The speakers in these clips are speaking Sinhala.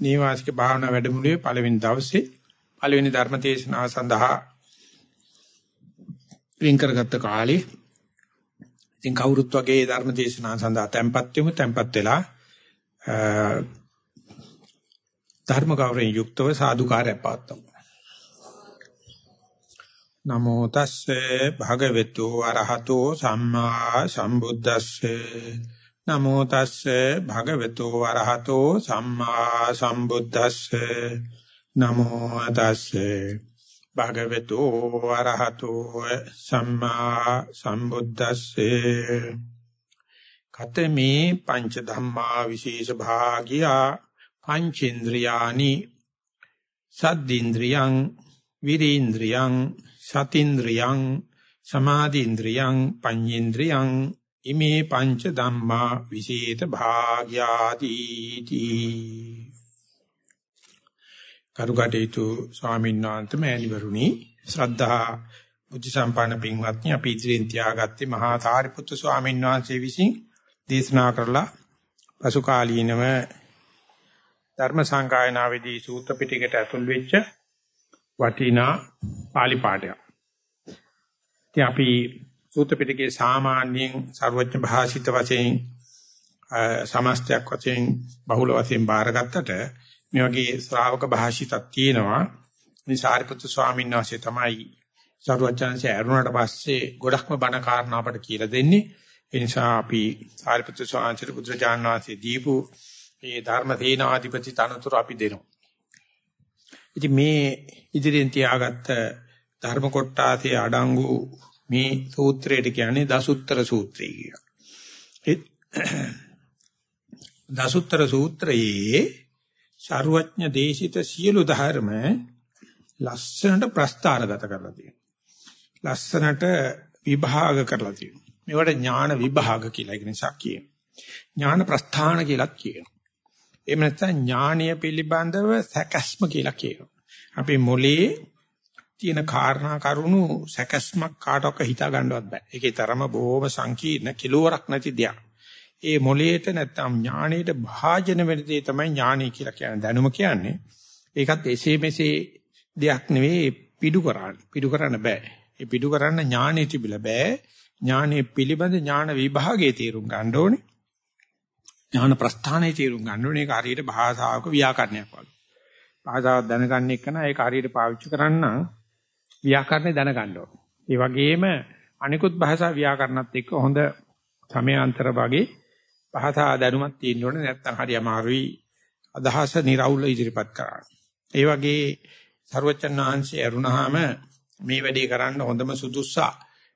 නීවාසික භාවනා වැඩමුළුවේ පළවෙනි දවසේ පළවෙනි ධර්ම දේශනාව සඳහා වෙන් කරගත්ත කාලේ ඉතින් කවුරුත් වගේ ධර්ම දේශනාව සඳහා tempත් වෙමු. tempත් වෙලා ධර්ම ගෞරවයෙන් යුක්තව සාදුකාරය පවත්වමු. නමෝ තස්සේ භගවතු අරහතෝ සම්මා සම්බුද්දස්සේ. නමෝ තස්සේ භගවතු වරහතෝ සම්මා සම්බුද්දස්සේ. නමෝ තස්සේ භගවතු වරහතෝ සම්මා සම්බුද්දස්සේ. කතමේ පංච ධම්මා විශේෂ භාගියා පංචේන්ද්‍රයානි සද්දීන්ද්‍රියං විරීන්ද්‍රියං සතින්ද්‍රියං සමාධීන්ද්‍රියං පඤ්ඤේන්ද්‍රියං ඉමේ පංච ධම්මා විශේෂ භාග්යාති තී කරුකටේතු ස්වාමීන් වහන්සේ මෑණිවරුනි ශ්‍රද්ධා බුද්ධ සම්පන්න පින්වත්නි අපි ඉදිරියෙන් තියාගත්තේ මහා සාරිපුත්තු ස්වාමීන් වහන්සේ විසින් දේශනා කරලා පසු කාලීනව ධර්ම සංගායනාවේදී සූත්‍ර පිටකයට ඇතුල් වෙච්ච වටිනා pāli පාඨයක්. ඉතින් අපි සූත්‍ර පිටකයේ සාමාන්‍යයෙන් ਸਰවඥ භාෂිත වශයෙන් සමස්තයක් වශයෙන් බහුල වශයෙන් බාරගත්තට මේ වගේ ශ්‍රාවක භාෂිතක් තියෙනවා. මේ සාරිපුත්‍ර ස්වාමීන් වහන්සේ තමයි සරුවචනසේ ඇරුණාට පස්සේ ගොඩක්ම බණ කාරණා අපට කියලා දෙන්නේ. ඒ නිසා අපි සාරිපුත්‍ර ස්වාමීන් පුත්‍රජාන වහන්සේ දීපු මේ ධර්ම තේනාධිපති තනතුර අපි දෙනවා. ඉතින් මේ ඉදිරියෙන් තියාගත්ත ධර්ම කොටාසේ අඩංගු මේ සූත්‍රයට කියන්නේ දසුත්තර සූත්‍රය කියලා. ඒ දසුත්තර සූත්‍රයේ ਸਰුවඥ දේශිත සියලු ධර්ම ලස්සනට ප්‍රස්තාරගත කරලා තියෙනවා. ලස්සනට විභාග කරලා තියෙනවා. මේවට ඥාන විභාග කියලා ඒක නිසා කියනවා. ඥාන ප්‍රස්ථාන කියලාත් කියනවා. එහෙම නැත්නම් ඥානීය පිළිබඳව සැකස්ම කියලා කියනවා. අපේ මොලේ තියෙන කාරණා කරුණු සැකස්මක් කාටවත් හිතා ගන්නවත් බෑ. ඒකේ තරම බොහොම සංකීර්ණ කිලෝරක් නැති දෙයක්. ඒ මොලේට නැත්තම් ඥාණයට භාජන වෙන දේ තමයි ඥාණය කියලා කියන්නේ දැනුම කියන්නේ. ඒකත් එසේ මෙසේ දෙයක් නෙවෙයි පිටු කරන්න. පිටු කරන්න බෑ. ඒ පිටු කරන්න ඥාණය තිබිලා බෑ. ඥානයේ පිළිබඳ ඥාන විභාගයේ තේරුම් ගන්න ඕනේ. ඥාන ප්‍රස්ථානයේ තේරුම් ගන්න ඕනේ. ඒක හරියට භාෂාවක ව්‍යාකරණයක් වගේ. භාෂාවක් දැනගන්න එක නම් ඒක හරියට පාවිච්චි කරන්න ව්‍යාකරණේ දැනගන්න ඕනේ. ඒ වගේම අනිකුත් භාෂා ව්‍යාකරණත් එක්ක හොඳ සමයාන්තර වගේ භාෂා දැනුමක් තියෙන්න ඕනේ නැත්නම් හරි අමාරුයි අදහස निराවුල ඉදිරිපත් කරන්න. ඒ වගේ සර්වචන් වහන්සේ අරුණාම මේ වැඩේ කරන්න හොඳම සුදුස්සා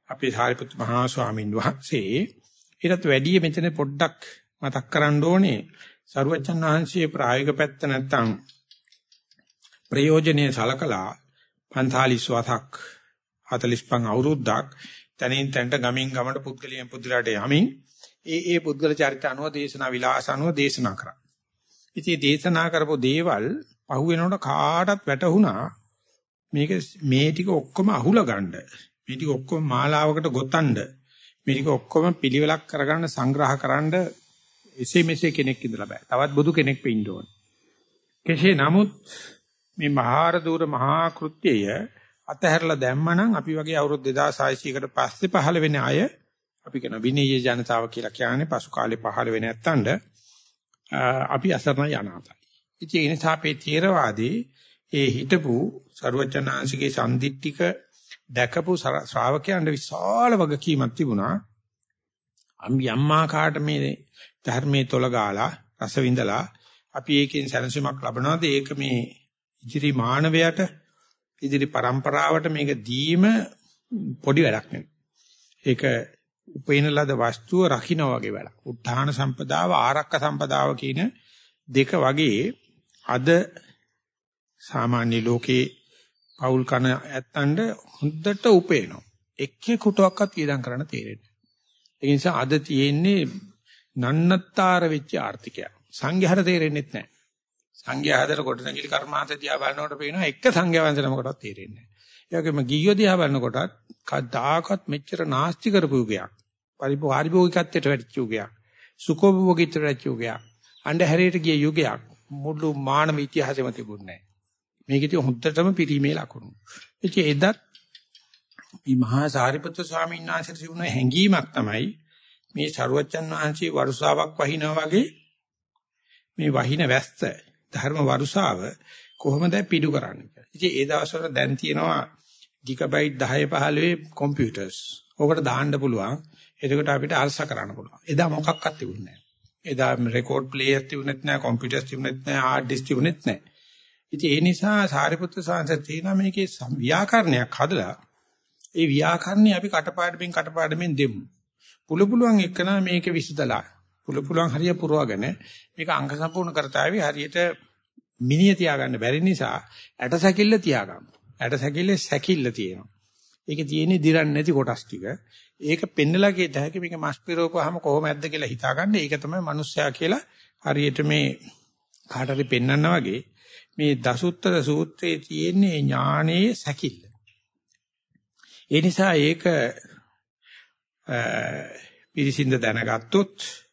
අපේ සාරිපුත් මහා ස්වාමීන් වහන්සේ ඊටත් වැඩිය මෙතන පොඩ්ඩක් මතක් කරන්න ඕනේ සර්වචන් වහන්සේ ප්‍රායෝගික පැත්ත නැත්නම් ප්‍රයෝජනේ සලකලා 45 වසක් 45 අවුරුද්දක් තනින් තනට ගමින් ගමට පුද්ගලයන් පුදුරාට යමින් ඒ ඒ පුද්ගල චරිත අනුව දේශනා විලාස අනුව දේශනා කරා. ඉතින් දේශනා කරපු දේවල් අහුවෙනකොට කාටත් වැටහුණා මේක මේ ටික ඔක්කොම අහුලා ගන්න. මේ ටික ඔක්කොම මාලාවකට ගොතන්න. මේ ටික ඔක්කොම පිළිවෙලක් කරගන්න සංග්‍රහ කරන්න එසේ මෙසේ කෙනෙක් ඉඳලා බෑ. තවත් බුදු කෙනෙක් වෙන්න ඕන. කෙසේ නමුත් මේ මහාර දූර මහා කෘත්‍යය අතහැරලා දැම්මනම් අපි වගේ අවුරුදු 2600කට පස්සේ පහළ වෙන අය අපි කියන විනීය ජනතාව කියලා කියන්නේ පසු කාලේ පහළ වෙ නැත්තඳ අපි අසරණ යනාතයි. ඉතින් ඒ නිසා අපේ තේරවාදී ඒ හිටපු ਸਰවචනාංශිකේ සම්දිත්තික දැකපු ශ්‍රාවකයන්ට විශාල වගකීමක් තිබුණා. අම්බි අම්මා කාට මේ ධර්මයේ තොල ගාලා රස විඳලා අපි ඒකෙන් සැනසීමක් ලබනවාද ඒක මේ ඉදිරි මානවයට ඉදිරි પરම්පරාවට මේක දීම පොඩි වැඩක් නෙවෙයි. ඒක උපේන ලද වස්තුව රකින්න වගේ වැඩක්. උත්හාන සම්පදාව ආරක්ක සම්පදාව කියන දෙක වගේ අද සාමාන්‍ය ලෝකේ පෞල් කන ඇත්තන්ට හොඳට උපේනවා. එක්කේ කුටුවක්වත් වියදම් කරන්න තේරෙන්නේ. ඒ නිසා අද තියෙන්නේ නන්නත්තර වෙච්ච ආර්ථිකය. සංඝයාට තේරෙන්නේ නැහැ. සංඝයා හදර කොට නැගිලි කර්මාන්ත දිහා බලනකොට පේනවා එක සංඝයා වංශ නමකටවත් තේරෙන්නේ නැහැ. ඒ වගේම ගියෝ දිහා බලනකොටත් කවදාකවත් මෙච්චර නාස්ති කරපු යුගයක්. පරිභෝගිකත්වයට වැටිච්ච යුගයක්. සුඛෝපභෝගීත්වයට වැටිච්ච යුගයක්. අnder හැරේට ගිය යුගයක්. මුළු මානව ඉතිහාසෙම තිබුණේ නැහැ. මේකෙදී හොද්දටම පිරීමේ ලකුණු. ඉතින් එදත් මේ මහා සාරිපුත්‍ර ස්වාමීන් වහන්සේට තිබුණ හැඟීමක් තමයි මේ සරුවච්චන් වහන්සේ වරුසාවක් වහිනා වගේ මේ වහින වැස්ස ධර්ම වරුසාව කොහොමද පිටු කරන්නේ කියලා. ඉතින් ඒ දවස්වල දැන් තියෙනවා ගිගබයිට් 10 15 කම්පියුටර්ස්. ඕකට දාන්න පුළුවන්. එතකොට අපිට අල්ස කරන්න පුළුවන්. එදා මොකක්වත් තිබුණේ නැහැ. එදා රෙකෝඩ් ප්ලේයර් තිබුණෙත් නැහැ, කම්පියුටර්ස් තිබුණෙත් නැහැ, හાર્ඩ් ඩිස්ක් තිබුණෙත් නැහැ. ඉතින් ඒ නිසා සාරිපුත්‍ර සාංශ තියෙනවා මේකේ ව්‍යාකරණයක් හදලා ඒ ව්‍යාකරණي අපි කටපාඩමින් කටපාඩමින් දෙමු. පුළු පුළුවන් එක්කන මේක විසදලා. පුළු පුළුවන් හරිය පුරවගෙන මේක අංග සම්පූර්ණ කරතාවි හරියට මිනිය තියාගන්න බැරි නිසා ඇට සැකිල්ල තියාගන්න. ඇට සැකිල්ලේ සැකිල්ල තියෙනවා. ඒකේ තියෙන්නේ දිරන්නේ නැති කොටස් ටික. ඒක පෙන්නලා කියත හැකි මේක මස් පිරෝපුවාම කොහොමද කියලා හිතාගන්න. ඒක තමයි මිනිස්සයා කියලා හරියට මේ කාට හරි පෙන්වන්නා වගේ මේ දසුත්තර සූත්‍රයේ තියෙන්නේ ඥානයේ සැකිල්ල. ඒ නිසා ඒක පිරිසිඳ දැනගත්තොත්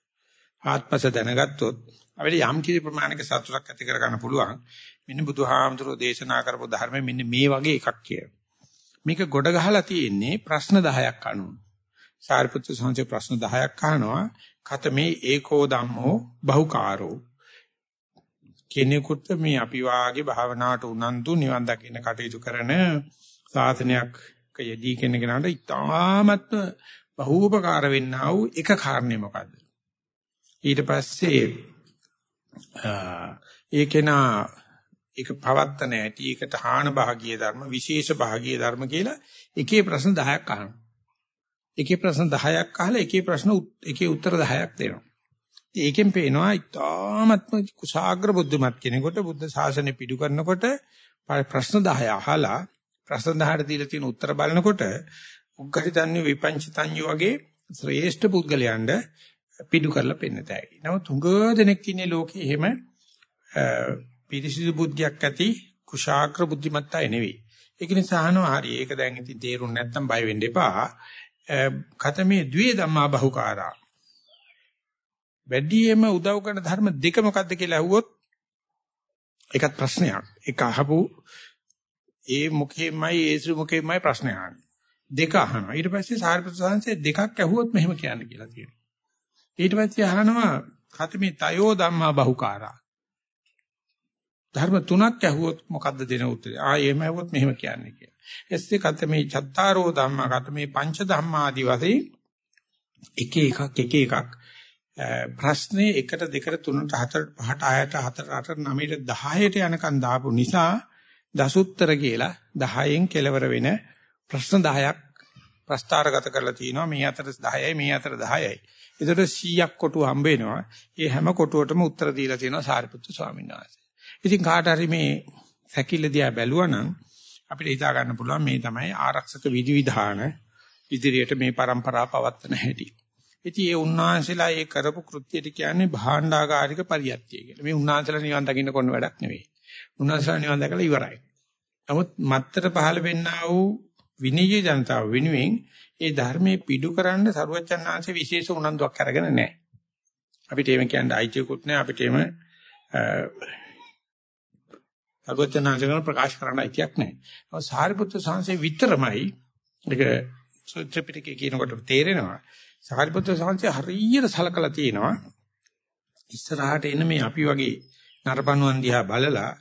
ආත්මස දැනගත්තොත් අපිට යම් කිසි ප්‍රමාණයක සතුටක් ඇති කරගන්න පුළුවන්. මෙන්න බුදුහාමුදුරෝ දේශනා කරපු ධර්මයේ මෙන්න මේ වගේ එකක් කියලා. මේක ගොඩ ගහලා තියෙන්නේ ප්‍රශ්න 10ක් අනුව. සාරිපුත්‍ර සංඝේ ප්‍රශ්න 10ක් අහනවා. කතමේ ඒකෝ ධම්මෝ බහුකාරෝ කෙනෙකුට මේ අපි වාගේ භාවනාවට උනන්දු නිවන් දකින්න කටයුතු කරන සාසනයක් යෙදී කෙනෙකුට ඉතාමත්ම බහූපකාර වෙන්නා වූ එක කාරණේ මොකද්ද ඊට පස්සේ ඒකේනා ඒක පවත්තන ඇති ඒකට හාන භාගීය ධර්ම විශේෂ භාගීය ධර්ම කියලා එකේ ප්‍රශ්න 10ක් අහනවා. එකේ ප්‍රශ්න 10ක් අහලා එකේ ප්‍රශ්න එකේ උත්තර 10ක් දෙනවා. ඒකෙන් පේනවා ඉතාමත්ම කුසాగ්‍ර බුද්ධිමත් කෙනෙකුට බුද්ධ ශාසනය පිටු කරනකොට ප්‍රශ්න 10 අහලා ප්‍රශ්න 10ට දීලා තියෙන උත්තර බලනකොට උග්ගහිතඤ්ඤ විපංචිතඤ්ඤ වගේ ශ්‍රේෂ්ඨ පුද්ගලයන්ට පිටු කරලා පෙන්නතයි. නමුත් උඟ දෙනෙක් ඉන්නේ ලෝකේ එහෙම පිරිසිදු බුද්ධියක් ඇති කුශාග්‍ර බුද්ධිමත් අය නෙවෙයි. ඒක නිසා අහනවා හරි ඒක දැන් ඉතින් තේරුම් නැත්තම් බය වෙන්න එපා. කතමේ ද්වේ ධම්මා බහුකාරා වැඩියෙන්ම උදව් කරන ධර්ම දෙක මොකක්ද කියලා අහුවොත් ඒකත් ප්‍රශ්නයක්. ඒක අහපු ඒ මුඛෙමයි ඒසු මුඛෙමයි ප්‍රශ්න අහන්නේ. දෙක අහනවා. ඊට පස්සේ සාරිපුත්‍ර සංසේ දෙකක් ඇහුවොත් මෙහෙම කියන්න කියලා තියෙනවා. ඊට පස්සේ අහනවා කතමේ තයෝ ධම්මා බහුකාරා. ධර්ම තුනක් ඇහුවොත් මොකද්ද දෙන උත්තරය? ආ එහෙම ඇහුවොත් මෙහෙම කියන්නේ කියලා. එස්සේ කතමේ චත්තාරෝ ධම්මා කතමේ පංච ධම්මා ආදි වශයෙන් එක එකක් එක එකක් ප්‍රශ්නේ 1ට 2ට 3ට 4ට 5ට 6ට 4ට 8ට 9ට 10ට යනකම් දාපු නිසා දසුත්තර කියලා 10න් කෙලවර වෙන ප්‍රශ්න 10ක් ප්‍රස්තාරගත කරලා තිනවා මේ අතර 10යි මේ අතර 10යි. ඒතර 100ක් කොටු හම්බ වෙනවා. ඒ හැම කොටුවටම උත්තර දීලා තියෙනවා සාරිපුත්තු ස්වාමීන් වහන්සේ. ඉතින් කාට හරි මේ සැකිල්ල දිහා බැලුවනම් අපිට හිතා ගන්න පුළුවන් මේ තමයි ආරක්ෂක විධිවිධාන ඉදිරියට මේ પરම්පරාව පවත්වන හැටි. ඉතින් ඒ උන්වහන්සේලා ඒ කරපු කෘත්‍යයට කියන්නේ භාණ්ඩාගාරික පරියත්තිය කියලා. මේ උන්වහන්සේලා නිවන් දකින්න කොන්න වැඩක් නෙවෙයි. උන්වහන්සේලා නිවන් දැකලා ඉවරයි. නමුත් මත්තර පහළ වෙන්නා වූ විනීය ජනතාව වෙනුවෙන් ඒ ධර්මයේ පිටු කරන්න සරුවචන් ආංශේ විශේෂ උනන්දුවක් අරගෙන නැහැ. අපිට එහෙම කියන්න අයිතියකුත් නැහැ. අපිට එහෙම සරුවචන් ආංශේ ප්‍රකාශ කරන්න අයිතියක් නැහැ. නමුත් සාරිපුත්‍ර සංසේ විතරමයි ඒක ත්‍රිපිටකයේ කියනකොට තේරෙනවා. සාරිපුත්‍ර සංසය හරියට සලකලා තියෙනවා. ඉස්සරහට එන මේ අපි වගේ නරපණුවන් දිහා බලලා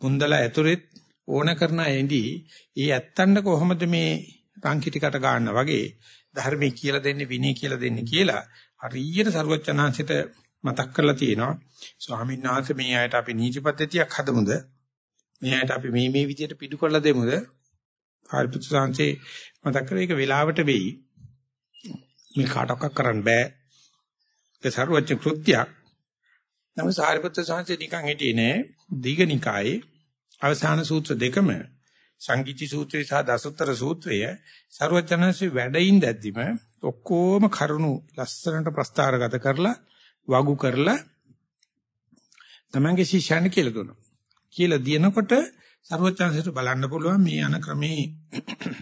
මුන්දලා ඇතුළෙත් ඕන කරන ඇඳී ඒ ඇත්තන්ට කොහොමද මේ රංකිටිකට ගන්න වගේ ධර්මයේ කියලා දෙන්නේ විනය කියලා දෙන්නේ කියලා හරියට සරුවචනාංශයට මතක් කරලා තියෙනවා. ස්වාමීන් වහන්සේ මේ ආයත අපි නීති පද්ධතියක් හදමුද? මේ ආයත අපි මේ මේ විදිහට පිටු කරලා දෙමුද? හරිපුත්‍ර සංසේ මතක් කරේ ඒක වෙලාවට වෙයි. මේ කාටවත් කරන්න බෑ. ඒක සරුවච්ච කෘත්‍යයක්. නමුත් සාරිපුත්‍ර සංසේ නිකන් හිටියේ නෑ. දීඝනිකායේ අවසාන සූත්‍ර දෙකම සංගීති සූත්‍රය සහ දසුත්තර සූත්‍රය සරුවචනන්සේ වැඩින් දැද්දිම ඔක්කොම කරුණු ලස්සනට ප්‍රස්තාරගත කරලා වගු කරලා තමන්ගේ ශිෂ්‍යයන් කියලා දුන්නා. කියලා දිනකොට සරුවචනන්සේට බලන්න පුළුවන් මේ අන ක්‍රමේ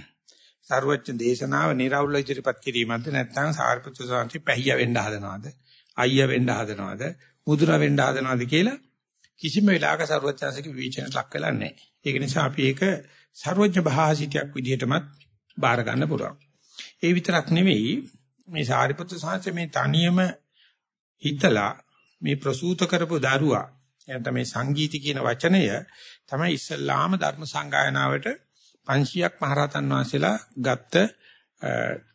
සරුවච්ච දේශනාව නිර්වුල ඉදිරිපත් කිරීමක්ද නැත්නම් සාරිපුත්‍ර සාන්ති පැහිය වෙන්න හදනවද? අයියා වෙන්න හදනවද? මුදුර වෙන්න හදනවද කියලා කිසිම වෙලාවක ਸਰවඥාසික විචනට ලක් වෙලා නැහැ. ඒක නිසා අපි ඒක ਸਰවඥ භාසිතයක් විදිහටමත් බාර ගන්න පුළුවන්. ඒ විතරක් නෙවෙයි මේ සාරිපුත්‍ර සාංශ මේ තනියම හිතලා මේ ප්‍රසූත කරපු දරුවා එතන මේ සංගීති කියන වචනය තමයි ඉස්සල්ලාම ධර්ම සංගායනාවට 500ක් මහරහතන් වහන්සේලා ගත්ත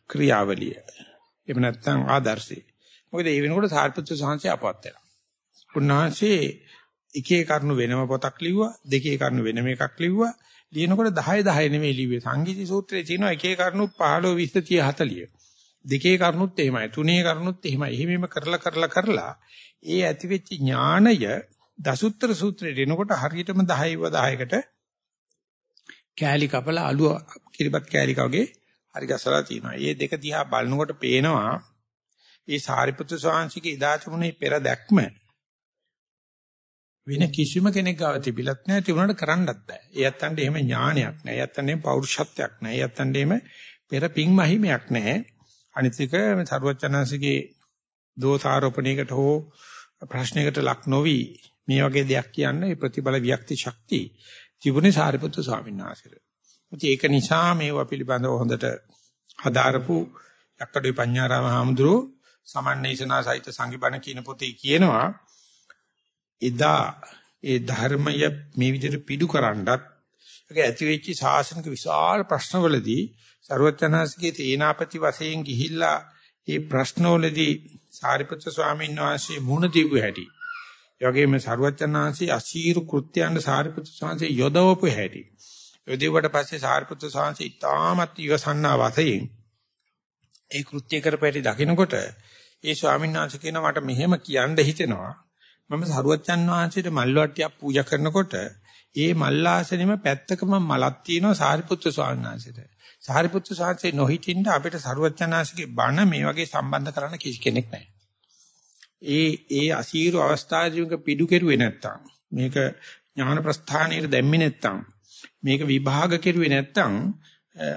ක්‍රියාවලිය. එහෙම නැත්නම් ආදර්ශය. මොකද ඒ වෙනකොට සාරිපුත්‍ර සාංශය අපවත් වෙනවා. උන්වහන්සේ එකේ කරුණු වෙනම පොතක් ලිව්වා, දෙකේ කරුණු වෙනම එකක් ලිව්වා. ලියනකොට 10 10 නෙමෙයි ලිව්වේ. සංගීති සූත්‍රයේ තියෙනවා එකේ කරුණු 15 20 30 40. දෙකේ කරුණුත් එහෙමයි, තුනේ කරුණුත් එහෙමයි. එහෙමම කරලා කරලා කරලා ඒ ඇතිවෙච්ච ඥාණය දසුත්තර සූත්‍රයේ එනකොට හරියටම 10ව 10කට කෑලි කපලා අලුව කිරිබත් කෑලි කවගේ හරි ගසලා තියෙනවා. මේ දෙක දිහා බලනකොට පේනවා මේ සාරිපුත්‍ර ස්වාමීන්ගේ ඉදා තිබුණේ පෙර දැක්ම වෙන කිසිම කෙනෙක් ගාව තිබිලත් නැහැ තිබුණාට කරන්නත් බෑ. ඒ යත්තන්ට එහෙම ඥානයක් නැහැ. ඒ යත්තන්ට එහෙම පෞරුෂත්වයක් නැහැ. ඒ යත්තන්ට එහෙම පෙර පිං මහිමයක් නැහැ. අනිත් එක සරුවචනන්සේගේ දෝෂාරෝපණයකට හෝ ප්‍රශ්නයකට ලක් නොවි මේ වගේ දෙයක් කියන්නේ ප්‍රතිබල වික්ති ශක්තිය තිබුණේ සාරිපුත්‍ර ස්වාමීන් වහන්සේට. ඒක නිසා මේවා පිළිබඳව හොඳට හදාරපු යක්කඩේ පඤ්ඤාරාම හාමුදුරුවෝ සමන්නේසනා සහිත සංගිබණ කියන පොතේ කියනවා එදා ඒ ධර්මය මේ විදිහට පිටු කරන්නත් ඒක ඇති වෙච්ච සාසනික විශාල ප්‍රශ්නවලදී ਸਰවඥාසිකේ තේනාපති වශයෙන් ගිහිල්ලා ඒ ප්‍රශ්නවලදී සාරිපුත්‍ර ස්වාමීන් වහන්සේ මුණ දීපු හැටි. ඒ වගේම ਸਰවඥාන්සේ අශීරු කෘත්‍යයන් සාරිපුත්‍ර ස්වාමීන් යොදවපු හැටි. යොදවුවට පස්සේ සාරිපුත්‍ර ස්වාමීන් ඉතාමත් ඉවසන්නා වශයෙන් ඒ කෘත්‍ය කරපැටි දකිනකොට ඒ ස්වාමීන් වහන්සේ කියනවා මට මෙහෙම කියන්න හිතෙනවා. මම සරුවච්චන් වහන්සේට මල් වට්ටියක් පූජා කරනකොට ඒ මල්ලාසනෙම පැත්තකම මලක් තියෙනවා සාරිපුත්‍ර ස්වාමීන් වහන්සේට. සාරිපුත්‍ර ස්වාමීන් නොහිටින්න අපිට සරුවච්චන්හන්සේගේ බණ මේ වගේ සම්බන්ධ කරන්න කිසි කෙනෙක් නැහැ. ඒ ඒ අසීරු අවස්ථාවේදී පිටු කෙරුවේ නැත්තම් මේක ඥාන ප්‍රස්ථානයේ දැම්මේ නැත්තම් මේක විභාග කෙරුවේ නැත්තම්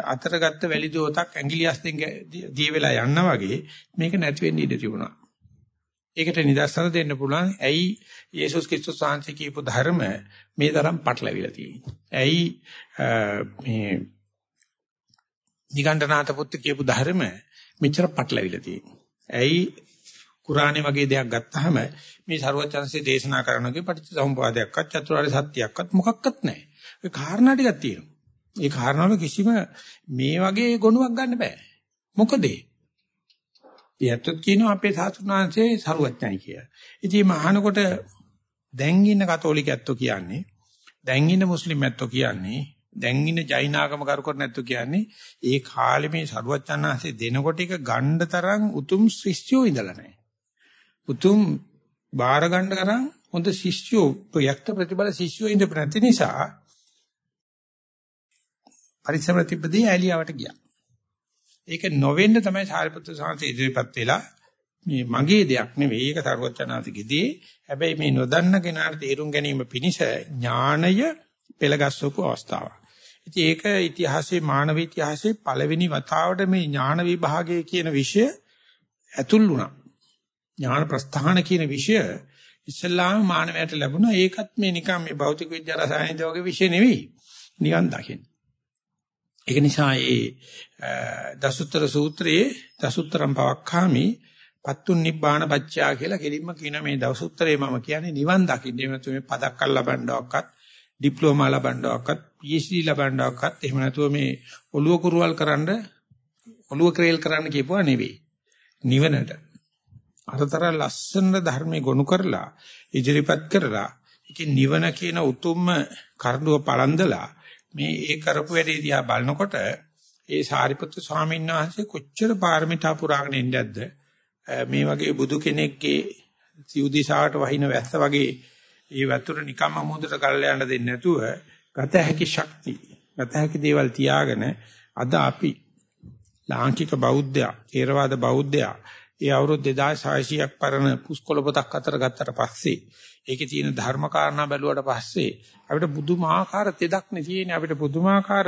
අතරගත්ත වැලි දෝතක් ඇඟිලි අස්තෙන් දී වෙලා යනවා වගේ මේක නැති වෙන්න ඉඩ තිබුණා. ඒකට නිදර්ශන දෙන්න පුළුවන් ඇයි යේසුස් ක්‍රිස්තුස් වහන්සේ කියපු ධර්ම මේ තරම් පටලවිලා තියෙන්නේ. ඇයි මේ නිගණ්ඨනාත පුත්තු කියපු ධර්ම මෙච්චර පටලවිලා තියෙන්නේ. ඇයි කුරානේ වගේ දෙයක් ගත්තාම මේ ਸਰවචන්සේ දේශනා කරනගේ පටිච්චසමුපාදයක්වත් චතුරාර්ය සත්‍යයක්වත් මොකක්වත් නැහැ. ඒ කාරණා ටිකක් තියෙනවා. ඒ කාරණාවල කිසිම මේ වගේ ගුණයක් ගන්න බෑ. මොකද ඒත් කියනවා අපේ සාතුනාංශයේ සරුවච්චයි කියලා. ඉතින් මහානකොට දැන් ඉන්න කතෝලිකයත්ෝ කියන්නේ දැන් ඉන්න මුස්ලිම් ඇත්තෝ කියන්නේ දැන් ඉන්න ජෛනාගම කරු කර නැත්තෝ කියන්නේ ඒ කාලේ මේ සරුවච්චන්හන්සේ දෙනකොට එක ගණ්ඩ තරම් උතුම් ශිෂ්‍යෝ ඉඳලා නැහැ. උතුම් බාර ගන්න කරන් හොඳ ශිෂ්‍යෝ ප්‍රයක්ත ප්‍රතිබල ශිෂ්‍යෝ ඉඳපු නැති නිසා පරිසර ප්‍රතිපදී ඇලියාවට ගියා. ඒක නොවෙන්න තමයි සාරිපුත්‍ර සාංශ ඉදිරිපත් වෙලා මේ මගේ දෙයක් නෙවෙයි ඒක සර්වචනාතිකදී හැබැයි මේ නොදන්න කෙනාට තේරුම් ගැනීම පිණිස ඥාණය පෙළගස්සපු අවස්ථාවක්. ඉතින් ඒක ඉතිහාසයේ මානව ඉතිහාසයේ පළවෙනි වතාවට මේ ඥාන විභාගය කියන විෂය ඇතුල් වුණා. ඥාන ප්‍රස්ථාන කියන විෂය ඉස්ලාම මානවයට ලැබුණා. ඒකත් මේ නිකන් මේ භෞතික විද්‍යා රසායනික වගේ විෂය නෙවෙයි. නිකන් දකින්න. ඒක නිසා ඒ දසුත්තර සූත්‍රයේ දසුත්තරම් පවක්ඛාමි පත්තුන් නිබ්බාන පච්චා කියලා කෙලින්ම කියන මේ දසුත්තරේ මම කියන්නේ නිවන් දකින්න. එහෙම නැත්නම් මේ පදක් අල්ල ලබන්නවක්වත් ඩිප්ලෝමා ලබන්නවක්වත් PhD ලබන්නවක්වත් එහෙම නැතුව මේ ඔළුව කුරුවල් කරන්න ඔළුව ක්‍රේල් කරන්න කියපුවා නෙවෙයි. නිවනට. අරතර ලස්සන ධර්මයේ ගොනු කරලා ඉදිරිපත් කරලා ඒකේ නිවන කියන උතුම්ම කරුණුව පළඳලා මේ ඒ කරපු වැඩේ දිහා බලනකොට ඒ සාරිපුත්‍ර ස්වාමීන් වහන්සේ කොච්චර පාරමිතා පුරාගෙන ඉන්නේද්ද මේ වගේ බුදු කෙනෙක්ගේ සිව්දිසාවට වහින වැස්ස වගේ ඒ වතුර නිකම්ම මොහොතට කල්ලා යන්න දෙන්නේ නැතුව ගත හැකි ශක්තිය ගත හැකි දේවල් තියාගෙන අද අපි ලාංකික බෞද්ධයා ථේරවාද බෞද්ධයා ඒ අවුරුදු 2600ක් පරණ පුස්කොළ පොතක් අතර ගත්තට පස්සේ ඒකේ තියෙන ධර්ම කාරණා බැලුවට පස්සේ අපිට පුදුමාකාර තෙදක් නේ තියෙන්නේ අපිට පුදුමාකාර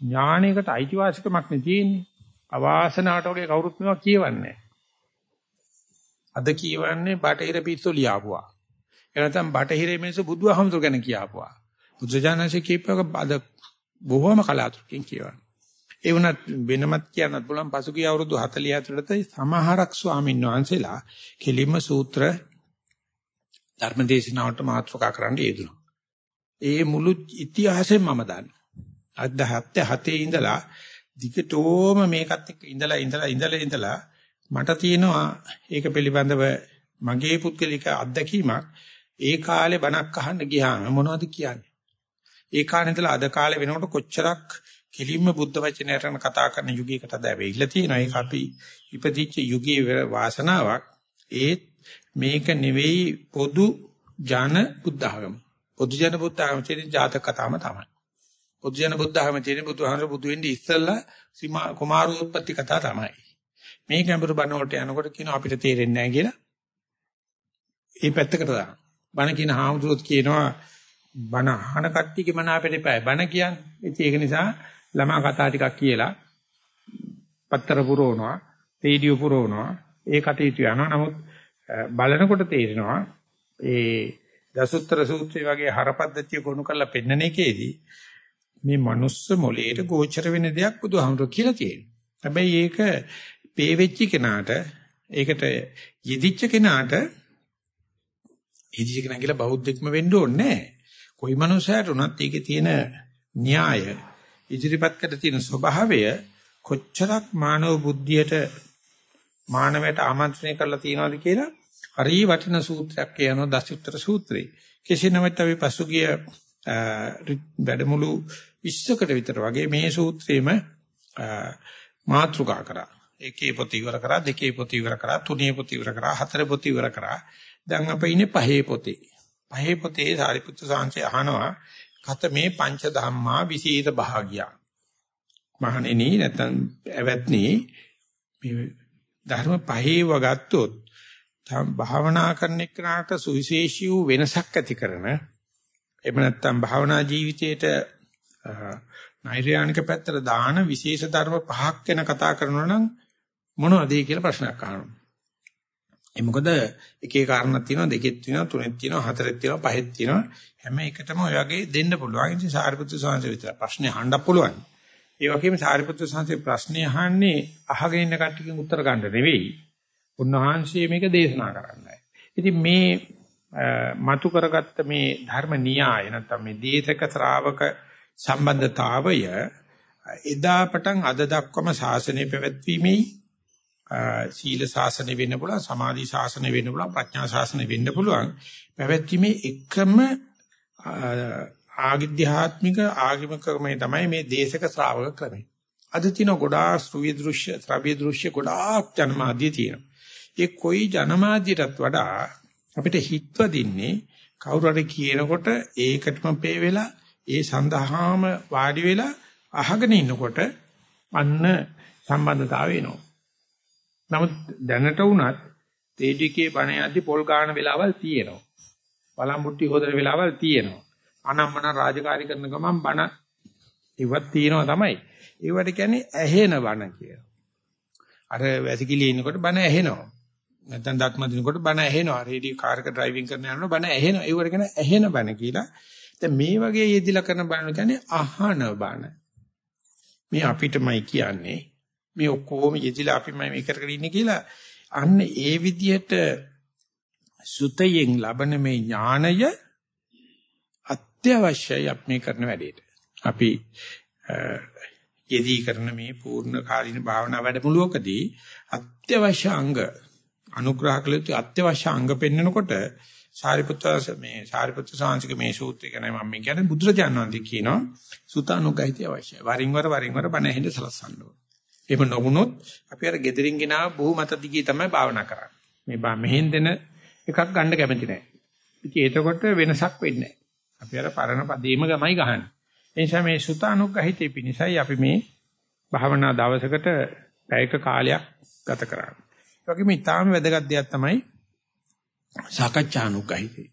ඥානයකට අයිතිවාසිකමක් නේ තියෙන්නේ අවාසනාවට වගේ කවුරුත් මේවා කියවන්නේ අද කියවන්නේ බටහිර පිස්සු ලියාපුවා එනතම් බටහිරේ මිනිස්සු බුදුහමතුරු ගැන කියාපුවා. බුදුජානසී කීපයක අද බොහොම කලාතුරකින් කියවන. ඒ වුණත් වෙනමත් කියන්නත් පුළුවන් පසුගිය අවුරුදු 40 ඇතුළත සමහරක් ස්වාමීන් වහන්සේලා කෙලිම සූත්‍ර ධර්මදේශනාවට මාතෘකා කරන්න යෙදුණා. ඒ මුළු ඉතිහාසෙම මම දන්නවා. අද 77 ඉඳලා දිගටම මේකත් එක්ක ඉඳලා ඉඳලා ඉඳලා ඉඳලා මට තියෙනවා ඒක පිළිබඳව මගේ පුද්ගලික අත්දැකීමක් ඒ කාලේ බණක් අහන්න ගියාම මොනවද කියන්නේ? ඒ කාලේ ඉඳලා අද කාලේ වෙනකොට කොච්චරක් කෙලින්ම බුද්ධ වචනයට කතා කරන යුගයකට දැවෙilla තියෙනවා. ඒක අපි ඉපදිච්ච යුගයේ වාසනාවක්. ඒත් මේක නෙවෙයි පොදු ජන බුද්ධ ආගම. පොදු ජන බුද්ධ ආගම කියන්නේ ජාතක කතාවම තමයි. පොදු ජන බුද්ධ ආගම කියන්නේ බුදුහාමර බුදු වෙන්නේ ඉස්සෙල්ලා සීමා කුමාරෝත්පත්ති කතාව තමයි. මේ ගැඹුරු බණ වලට යනකොට කියන අපිට තේරෙන්නේ නැහැ කියලා. ඒ පැත්තකට දාන්න. බණ කියන හාමුදුරුවෝත් කියනවා බණ අහන කට්ටියගේ මන අපිට එපායි. බණ කියන්නේ. ඒක නිසා ළමා කතා ටිකක් කියලා පත්තර පුරවනවා, රේඩියෝ පුරවනවා. ඒ කටයුතු යනවා. නමුත් බලනකොට තේරෙනවා ඒ දසුත්තර සූත්‍රය වගේ හරපද්ධතිය ගොනු කරලා පෙන්නන එකේදී මේ මනුස්ස මොලේට ගෝචර වෙන දෙයක් බුදුහාමුදුරු කියලා තියෙනවා. හැබැයි ඒක පේ වෙච්ච කෙනාට ඒකට යෙදිච්ච කෙනාට යෙදිච්ච කෙනා කියලා බෞද්ධෙක්ම වෙන්න ඕනේ නැහැ. කොයි මනුස්සයාට උනත් ඒකේ තියෙන න්‍යාය ඉදිරිපත් කර තියෙන ස්වභාවය කොච්චරක් මානව බුද්ධියට මානවයට ආමන්ත්‍රණය කරලා තියෙනවද කියලා හරි වටින සූත්‍රයක් කියනවා දසුත්තර සූත්‍රය. කෙසේ නමුත් අපි පසුගිය වැඩමුළු 20කට විතර වගේ මේ සූත්‍රයේම මාතෘකා කරා. එකේ පොත ඉවර කරා, දෙකේ පොත ඉවර කරා, තුනේ පොත ඉවර කරා, හතරේ පොත ඉවර කරා. දැන් අපි ඉන්නේ පහේ පොතේ. පහේ පොතේ සාරිපුත්‍ර සාංශය අහනවා කත මේ පංච ධම්මා විශේෂ භාගියා. මහණෙනි නැත්නම් ඇවැත්නි මේ ධර්ම පහේ වගත්තොත් තම භාවනා කරන එක්කනට සුවිශේෂී වූ වෙනසක් ඇති කරන එහෙම නැත්නම් භාවනා ජීවිතයේට නෛර්යානික පැත්තට දාන විශේෂ ධර්ම පහක් ගැන කතා කරනවා නම් මොනවද ඒ කියලා ප්‍රශ්නයක් අහනවා. ඒ මොකද එක එක කාරණා තියෙනවා දෙකෙත් තියෙනවා තුනෙත් තියෙනවා හතරෙත් තියෙනවා පහෙත් තියෙනවා හැම එකටම ඔය වගේ දෙන්න පුළුවන්. ඉතින් සාරිපුත්‍ර ස්වාමීන් විතර ප්‍රශ්නේ අහන්න පුළුවන්. ඒ වගේම සාරිපුත්‍ර ස්වාමීන් ප්‍රශ්නේ අහන්නේ අහගෙන ඉන්න කට්ටියකින් උත්තර ගන්න නෙවෙයි. උන්වහන්සේ මේක දේශනා කරන්නයි. ඉතින් මේ මතු කරගත්ත මේ ධර්ම න්‍යාය නැත්නම් මේ දේශක ශ්‍රාවක සම්බන්ධතාවය එදා පටන් අද දක්වාම ශාසනය පැවැත්වීමේ සීල ශාසනය වෙන්න පුළුවන් සමාධි ශාසනය වෙන්න පුළුවන් ප්‍රඥා ශාසනය වෙන්න පුළුවන් පැවැත්වීමේ එකම ආගිධ්‍යාත්මික ආගමික ක්‍රමය තමයි මේ දේශක ශ්‍රාවක ක්‍රමය. අද තියෙන ගොඩාක් ශ්‍රව්‍ය දෘශ්‍ය, ශ්‍රව්‍ය දෘශ්‍ය ගොඩාක් ජනමාධ්‍ය තියෙනවා. ඒ කොයි ජනමාධ්‍යයටත් වඩා අපිට හිතව දින්නේ කවුරු හරි කියනකොට ඒකටම පේ වෙලා ඒ සඳහාම වාඩි වෙලා අහගෙන ඉන්නකොට අන්න සම්බන්ධතාවය එනවා. නමුත් දැනට වුණත් තේජිකේ බණ යද්දි පොල් ගන්න වෙලාවල් තියෙනවා. බලම්බුට්ටි හොදන වෙලාවල් තියෙනවා. අනම්මන රාජකාරී කරන ගමන් බණ ඉවත් තියෙනවා තමයි. ඒවට කියන්නේ ඇහෙන බණ කියලා. අර වැසිකිලි ඉන්නකොට බණ ඇහෙනවා. නැත්නම් දත්ම දිනකොට බණ ඇහෙනවා. රේඩියෝ කාර් එක ඩ්‍රයිවිං කරන යනකොට බණ ඇහෙනවා. ඒවට කියන ඇහෙන බණ කියලා. දැන් මේ වගේ යෙදිලා කරන බණ කියන්නේ අහන බණ. මේ අපිටමයි කියන්නේ. මේ ඔක්කොම යෙදිලා අපිමයි මේ කරගෙන ඉන්නේ කියලා. අන්න ඒ විදිහට සුතයෙන් ලබන මේ ඥාණය අත්‍යවශ්‍යයි අපි මේ කරන වැඩේට. අපි යෙදී කරන මේ පූර්ණ කාලීන භාවනා වැඩමුළුවකදී අත්‍යවශ්‍ය අංග අනුග්‍රහ කළ යුතු අත්‍යවශ්‍ය අංග පෙන්වනකොට සාරිපුත්‍ර මේ සාරිපුත්‍ර සාංශික මේ සූත්‍රය ගැන මම කියන්නේ බුදුරජාණන් වහන්සේ කියනවා සුතානුගහිතය අවශ්‍යයි. වරින් වර වරින් වර බණ ඇහෙන්න සලස්සන්න ඕන. එහෙම නොවුනොත් අපි අර gederin ගෙනාව බොහොමත දිගේ තමයි භාවනා කරන්නේ. මේ බා මෙහෙන් දෙන එකක් ගන්න කැමති නැහැ. ඉතින් එතකොට වෙනසක් වෙන්නේ නැහැ. අපි අර පරණ පදේම ගමයි ගහන්නේ. ඒ නිසා මේ සුතානුග්‍රහිතේ පිණිසයි අපි මේ භාවනා දවසකට පැයක කාලයක් ගත කරන්නේ. ඒ වගේම ඊටාම වැදගත් දෙයක් තමයි සාකච්ඡානුග්‍රහිතේ.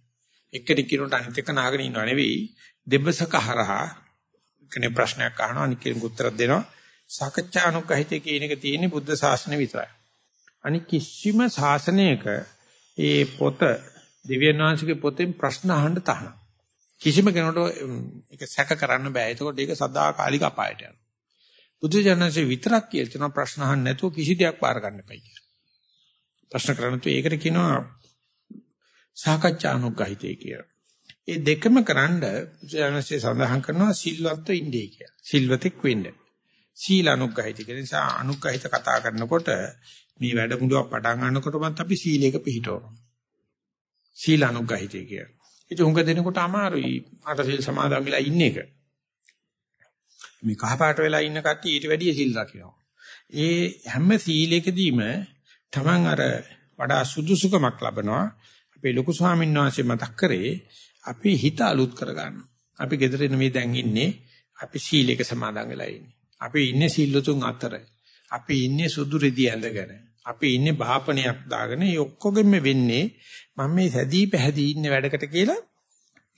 එක්කෙනෙක් කියනට අනිත් එක නාගෙන ඉන්නව නෙවෙයි දෙබසක හරහා කෙනෙක් ප්‍රශ්නයක් අහනවා අනිත් කෙනෙක් උත්තර දෙනවා. සාකච්ඡානුග්‍රහිතේ කියන එක තියෙන්නේ බුද්ධ ශාසනය විතරයි. අනිත් කිසිම ශාසනයක ඒ පොත දෙවියන් වහන්සේගේ පොතෙන් ප්‍රශ්න අහන්න තහනම්. කිසිම කෙනෙකුට ඒක සැක කරන්න බෑ. ඒකෝට ඒක සදාකාලික අපායට යනවා. බුදුජානකසේ විතරක් කියලා තියෙනවා ප්‍රශ්න අහන්න නැතුව කිසි දෙයක් පාර ගන්න එපයි කියලා. ප්‍රශ්න කරන්න තු ඒකට කියනවා සාකච්ඡානුග්‍රහිතය කියලා. ඒ දෙකම කරන්ඩ බුදුජානකසේ සඳහන් කරනවා සිල්වත්ව ඉන්නේ කියලා. සිල්වතෙක් වෙන්න. සීල අනුග්‍රහිත කියන නිසා අනුග්‍රහිත කතා කරනකොට මේ වැඩමුළුවක් පටන් ගන්නකොටමත් අපි සීලයක පිළිටවනවා. සීල අනුග්‍රහිතය කියලා. ඒක උංග දෙනකොට අමාරුයි. අට සීල් සමාදන් වෙලා ඉන්න එක. මේ කහපාට වෙලා ඉන්න කට්ටිය ඊට වැඩිය සීල් රකින්නවා. ඒ හැම සීලයකදීම Taman අර වඩා සුදුසුකමක් ලබනවා. අපේ ලොකු ස්වාමීන් වහන්සේ මතක් කරේ අපි හිත අලුත් කරගන්න. අපි gedare නෙමෙයි දැන් ඉන්නේ. අපි සීලයක සමාදන් වෙලා ඉන්නේ. අපි ඉන්නේ සීලතුන් අතර. අපි ඉන්නේ සුදු රෙදි ඇඳගෙන. අපි ඉන්නේ බාපණයක් දාගෙන. මේ ඔක්කොගෙම වෙන්නේ මම මේ සැදී පැහැදී ඉන්න වැඩකට කියලා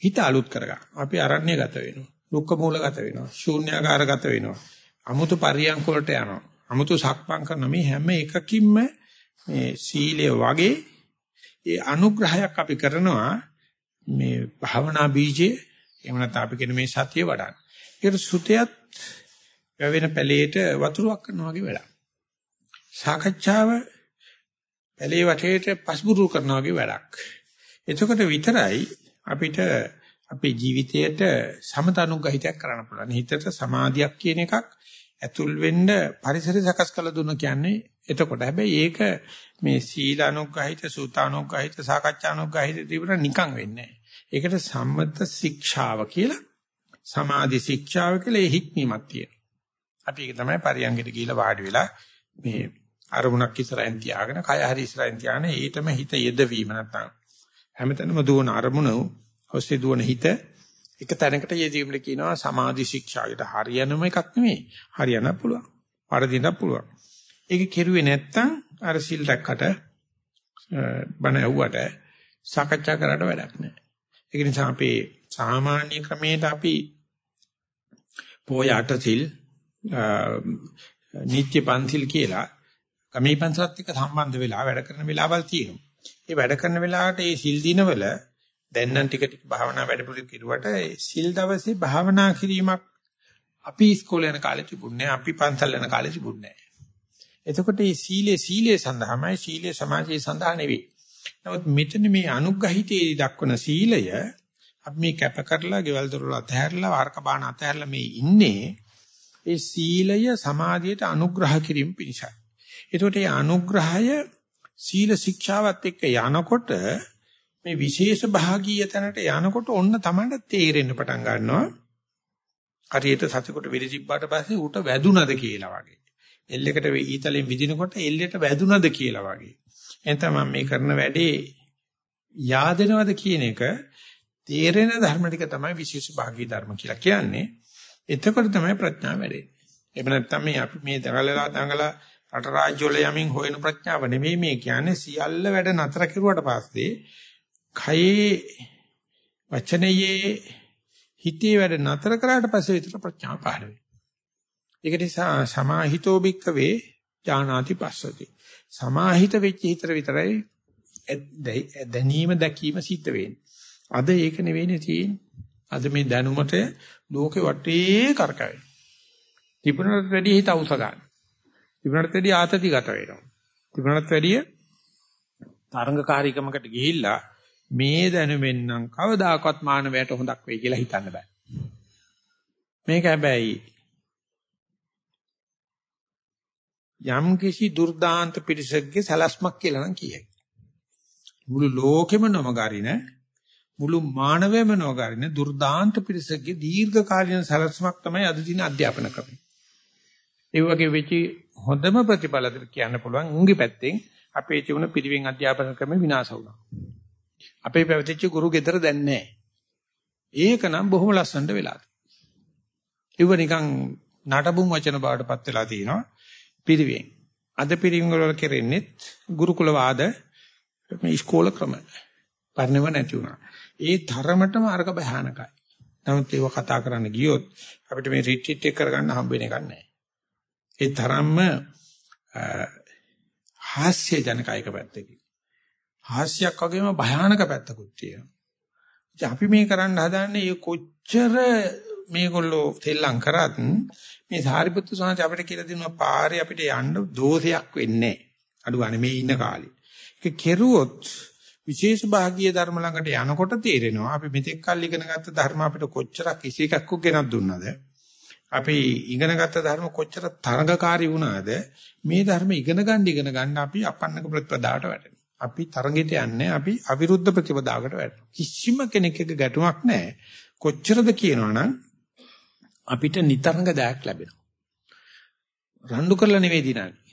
හිත අලුත් කරගන්න. අපි අරණ්‍ය ගත වෙනවා. දුක්ඛ මූලගත වෙනවා. ශූන්‍යාකාරගත වෙනවා. අමුතු පරියන්ක වලට යනවා. අමුතු සක්පං කරන මේ හැම එකකින්ම මේ සීලය වගේ ඒ අනුග්‍රහයක් අපි කරනවා මේ භාවනා බීජේ එහෙම නැත්නම් අපි කියන මේ සතිය වඩන්න. ඒකට සුතයත් වැවෙන පැලේට වතුරක් කරනවා වගේ වැඩක්. සාකච්ඡාව පැලේ වටේට පස්බුරු කරනවා වගේ වැඩක්. එතකොට විතරයි අපිට අපේ ජීවිතයට සමතනුග්‍රහිතයක් කරන්න පුළුවන්. හිතට සමාධියක් කියන එකක් ඇතුල් වෙන්න පරිසරය සකස් කළ දුන්න කියන්නේ එතකොට. හැබැයි ඒක මේ සීලානුග්‍රහිත, සූතානුග්‍රහිත, සාකච්ඡානුග්‍රහිත තිබුණා නිකන් වෙන්නේ ඒකට සම්මත ශික්ෂාව කියලා සමාධි ශික්ෂාව කියලා හික්මීමක් තියෙනවා. අපි ඒක තමයි පරියංගෙට ගිහිලා වාඩි වෙලා මේ අරමුණක් ඉස්සරහින් තියාගෙන කය හරි ඉස්සරහින් තියාගෙන ඊටම හිත යෙදවීම නැත්නම් හැමතැනම දුවන අරමුණ ඔස්සේ දුවන හිත එක තැනකට යෙදීමල කියනවා සමාධි ශික්ෂාවට හරියනම එකක් නෙමෙයි. හරියන්න පුළුවන්. වරදින්න පුළුවන්. ඒක කෙරුවේ නැත්තම් අර සිල් රැක්කට බණ ඇහුවට සාකච්ඡා කරාට වැඩක් නැහැ. ඒක නිසා අපේ සාමාන්‍ය ක්‍රමයට අපි පොය අටසිල් නිත්‍ය පන්තිල් කියලා ගමේ පන්සලත් එක්ක සම්බන්ධ වෙලා වැඩ කරන වෙලාවල් තියෙනවා. ඒ වැඩ කරන වෙලාවට ඒ සිල් දිනවල දැන් නම් ටික ටික භාවනා වැඩපිළිවෙල කිරුවට සිල් දවසේ භාවනා කිරීමක් අපි ඉස්කෝලේ යන කාලේ තිබුණේ අපි පන්සල් යන කාලේ තිබුණේ එතකොට මේ සීලේ සීලේ සඳහාමයි සීලේ සමාජයේ සඳහා නෙවෙයි. නමුත් මෙතන මේ අනුග්‍රහිතේ දක්වන සීලය අපි මේ කැප කරලා ගෙවල් දොරවල් අතහැරලා වාරක බාන අතහැරලා මේ ඉන්නේ ඒ සීලය සමාධියට අනුග්‍රහ කිරීම පිණිසයි. ඒකට මේ අනුග්‍රහය සීල ශික්ෂාවත් එක්ක යනකොට මේ විශේෂ භාගීය තැනට යනකොට ඔන්න Tamanට තේරෙන්න පටන් ගන්නවා. හරියට සතෙකුට වෙලි තිබ්බාට පස්සේ ඌට වැදුනද කියලා වගේ. එල්ලෙකට ඊතලෙන් විදිනකොට එල්ලෙට වැදුනද කියලා වගේ. එතන මම මේ කරන වැඩේ yaadෙනවද කියන එක තේරෙන ධර්ම ටික තමයි විශේෂ භාගී ධර්ම කියලා කියන්නේ. එතකොට තමයි ප්‍රඥාව වැඩෙන්නේ. එහෙම නැත්නම් මේ අපි මේ දඟලලා දඟලා රට රාජ්‍ය වල යමින් හොයන ප්‍රඥාව නෙමෙයි මේ කියන්නේ සියල්ල වැඩ නතර කරුවාට පස්සේ කයේ වචනයේ හිතේ වැඩ නතර කරාට පස්සේ විතර ප්‍රඥාව පහළ වෙනවා. ඒක නිසා සමාහිතෝ භික්කවේ ඥානාති පස්සති. සමාහිත වෙච්ච හිතර විතරයි දැනීම දැකීම සිද්ධ වෙන්නේ. අද ඒක නෙවෙයිනේ තියෙන්නේ. අද මේ දැනුමට ලෝකෙ වටේ කරකවෙන. තිබුණට වැඩිය හිත අවශ්‍ය ගන්න. තිබුණට වැඩිය ආතතිගත වෙනවා. තිබුණට වැඩිය තරංගකාරීකමකට ගිහිල්ලා මේ දැනුමෙන් නම් කවදාකවත් මානවයට හොඳක් වෙයි කියලා හිතන්න බෑ. මේක හැබැයි යම් කිසි දුර්දාන්ත පිරිසකගේ සලස්මක් කියලා නම් කියයි. මුළු ලෝකෙම නොමගරින මුළු මානවයම නොගරින දුර්දාන්ත පිරිසකගේ දීර්ඝ කාලීන සලස්මක් තමයි අද දින අධ්‍යාපන ක්‍රමය. ඒ වගේ වෙච්ච හොඳම ප්‍රතිඵල කියන්න පුළුවන් උන්ගේ පැත්තෙන් අපේ ජීවන පිරිවෙන් අධ්‍යාපන ක්‍රම විනාශ වුණා. අපේ පැවතිච්ච ගුරු ගෙදර දැන් නැහැ. ඒක නම් බොහොම ලස්සනට වෙලා තියෙනවා. නිකන් නටබුම් වචන බවටපත් වෙලා තිනවා පිරිවෙන්. අද පිරිවෙන් වල කෙරෙන්නේ ගුරුකුල වාද මේ ඉස්කෝල ක්‍රම. පරිණව නැති වුණා. ඒ තරමටම අර්ග භයානකයි. නමුත් ඒව කතා කරන්න ගියොත් අපිට මේ රිට්‍රීට් එක කරගන්න හම්බ වෙන එකක් නැහැ. ඒ තරම්ම හාස්‍ය ජනකයික පැත්තකින්. හාස්‍යයක් වගේම භයානක පැත්තකුත් තියෙනවා. ඉතින් අපි මේ කරන්න හදන්නේ මේ කොච්චර මේගොල්ලෝ තෙල්ලම් කරත් මේ සාරිපුත්තු සාංශ අපිට කියලා දෙනවා පාරේ අපිට යන්න දෝෂයක් වෙන්නේ නැහැ. අඩුවනේ මේ ඉන්න කාලේ. ඒක කෙරුවොත් විශේෂ භාගීය ධර්ම ළඟට යනකොට තේරෙනවා අපි මෙතෙක් කල් ඉගෙන ගත්ත ධර්ම අපිට කොච්චරක් ඉසිකක්ක් ගෙනත් දුන්නද අපි ඉගෙනගත්ත ධර්ම කොච්චර තරඟකාරී වුණාද? මේ ධර්ම ඉගෙන ගන්න ඉගෙන ගන්න අපි අපන්නක ප්‍රතිපදාවට වැටෙනවා. අපි තරඟෙට යන්නේ අපි අවිරුද්ධ ප්‍රතිපදාවකට වැටෙනවා. කිසිම කෙනෙක් එක ගැටුමක් නැහැ. කොච්චරද කියනවනම් අපිට නිතරංග දයක් ලැබෙනවා. රණ්ඩු කරලා නෙවෙයි දිනන්නේ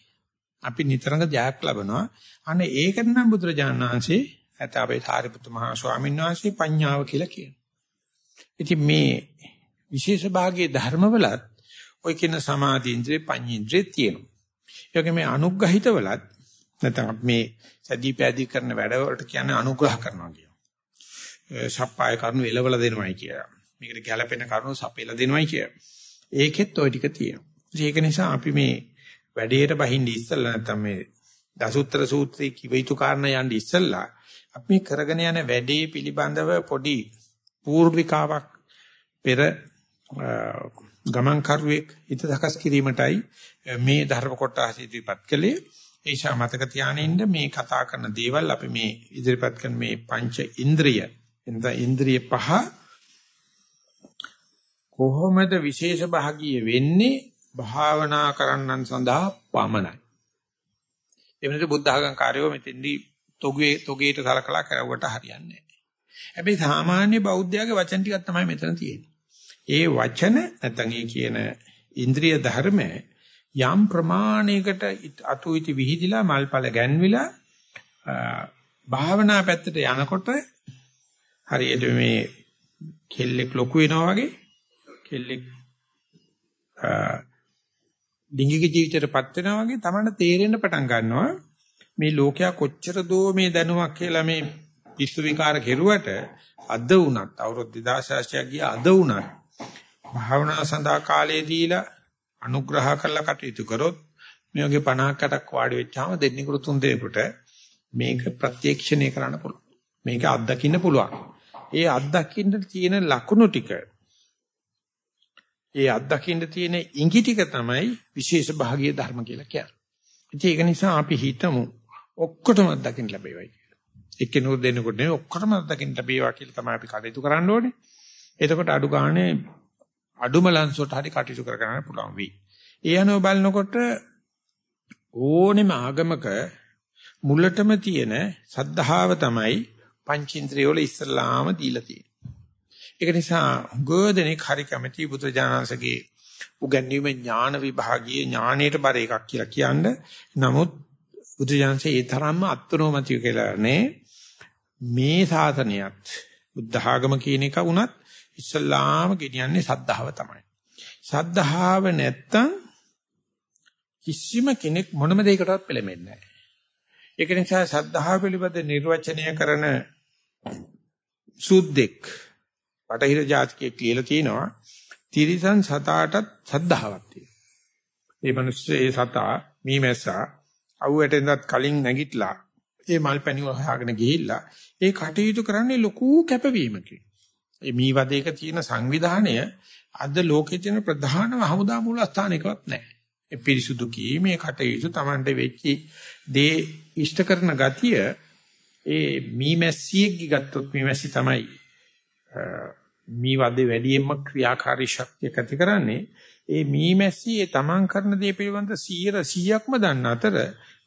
අපි නිතරංග ජයක් ලබනවා. අනේ ඒකට නම් බුදුරජාණන් වහන්සේ නැත්නම් අපේ සාරිපුත්තු මහා ස්වාමීන් වහන්සේ පඤ්ඤාව කියලා කියනවා. ඉතින් මේ විශේෂ භාගයේ ධර්මවලත් ඔය කියන සමාධි ඉන්ද්‍රිය පඤ්ඤේන්ද්‍රිය තියෙනවා. ඒ වගේ මේ අනුග්‍රහිතවලත් නැත්නම් මේ සදී පැදී කරන වැඩවලට කියන්නේ අනුග්‍රහ කරනවා කියනවා. සප්පාය කරුණු එලවල දෙනවයි කියලා. මේකට ගැළපෙන කරුණු සපෙලා දෙනවයි කියලා. ඒකෙත් ওই ටික තියෙනවා. ඒක නිසා අපි මේ වැඩේට බහින්න ඉස්සෙල්ලා නැත්නම් මේ දසුත්තර සූත්‍රයේ කිව යුතු කාරණා යන්න ඉස්සෙල්ලා අපි කරගෙන යන වැඩේ පිළිබඳව පොඩි පූර්විකාවක් පෙර ගමන් කරුවෙක් හිත සකස් කිරීමටයි මේ ධර්ම කොටස ඉදිරිපත් කළේ ඒ නිසා මතක තියානින්න මේ කතා කරන දේවල් අපි මේ ඉදිරිපත් කරන මේ පංච ඉන්ද්‍රිය එනද ඉන්ද්‍රිය පහ කොහොමද විශේෂ භාගීය වෙන්නේ භාවනා කරන්නන් සඳහා පමණයි එවනට බුද්ධ ආගම් කාර්යෝ මෙතෙන්දී තොගේ තොගේට සලකලා කරුවට හරියන්නේ නැහැ. හැබැයි සාමාන්‍ය බෞද්ධයාගේ වචන ටිකක් තමයි මෙතන තියෙන්නේ. ඒ වචන නැත්නම් ඒ කියන ඉන්ද්‍රිය ධර්ම යම් ප්‍රමාණයකට අතු ඉති විහිදිලා මල්පල ගැන්විලා භාවනා පැත්තට යනකොට හරියට මේ කෙල්ලෙක් ලොකු වෙනවා වගේ කෙල්ලෙක් ඩිංගික ජීවිතයටපත් වෙනවා වගේ තමයි තේරෙන්න පටන් ගන්නවා. මේ ලෝකයා කොච්චර දෝ මේ දැනුමක් කියලා මේ පිස්සු විකාර කෙරුවට අද වුණත් අවුරුදු 2600ක් ගිය අද වුණත් භාවනා සඳහා කාලය දීලා අනුග්‍රහ කරලා කටයුතු කරොත් මේ වගේ 50ක් 60ක් වාඩි වෙච්චාම දෙන්නෙකුට තුන් දෙනෙකුට මේක ප්‍රත්‍යක්ෂණය කරන්න පුළුවන්. මේක අත්දකින්න පුළුවන්. ඒ අත්දකින්න තියෙන ලකුණු ටික ඒ අත්දකින්න තියෙන ඉඟි ටික තමයි විශේෂ භාගීය ධර්ම කියලා කියන්නේ. ඉතින් ඒක නිසා අපි හිතමු ඔක්කොටම අත්දකින්න ලැබේවයි කියලා. එක්කෙනෙකුට දෙන්නෙකුට නෙවෙයි ඔක්කොටම අත්දකින්න ලැබේවා කියලා තමයි අපි කටයුතු කරන්න ඕනේ. එතකොට අඩු ගානේ අඩුම ලන්සොට හරි කටයුතු කර ගන්න පුළුවන් වෙයි. ඒ අනුව බලනකොට ඕනෙම ආගමක මුලටම තියෙන සද්ධාව තමයි පංචේන්ද්‍රිය වල ඉස්සල්ලාම දීලා තියෙන්නේ. ඒක නිසා ගෝධනෙක් හරි කැමැති බුදුජානසගේ උගන්වීම ඥාන විභාගීය ඥානයට බර එකක් කියලා කියන්නේ. නමුත් බුදුජානසයේ ඒ තරම්ම අත්නෝමතිය කියලා නේ මේ සාසනයත් බුද්ධ ආගම කියන එක වුණත් ඉස්සල්ලාම ගෙනියන්නේ සද්ධාව තමයි. සද්ධාව නැත්තම් කිසිම කෙනෙක් මොනම දෙයකටවත් පෙළඹෙන්නේ නැහැ. ඒක නිසා සද්ධාව පිළිබඳ නිර්වචනය කරන සුද්දෙක් පටහිර ජාතිකයේ කියලා තිනවා තිරිසන් සතාටත් සද්ධාවක් තියෙනවා. ඒ මිනිස්සු ඒ සතා මීමැස්සා අවුවටෙන්දත් කලින් නැගිටලා ඒ මල් පැණි හොයාගෙන ගිහිල්ලා ඒ කටයුතු කරන්නේ ලොකු කැපවීමකින්. මේ මීවදයක තියෙන සංවිධානය අද ලෝකේ තියෙන ප්‍රධානම හමුදා මූලස්ථානයකවත් නැහැ. ඒ පිරිසුදු කීමේ කටයුතු Tamante වෙච්චි දේ ඉෂ්ට කරන ගතිය ඒ මීමැස්සියෙක්ගේ ගත්තොත් මීමැස්සි තමයි මීවදේ වැඩියෙන්ම ක්‍රියාකාරී ශක්තිය ඇති කරන්නේ. ඒ මීමැස්සි ඒ තමන් කරන දේ පිළිබඳ 100 100ක්ම දන්න අතර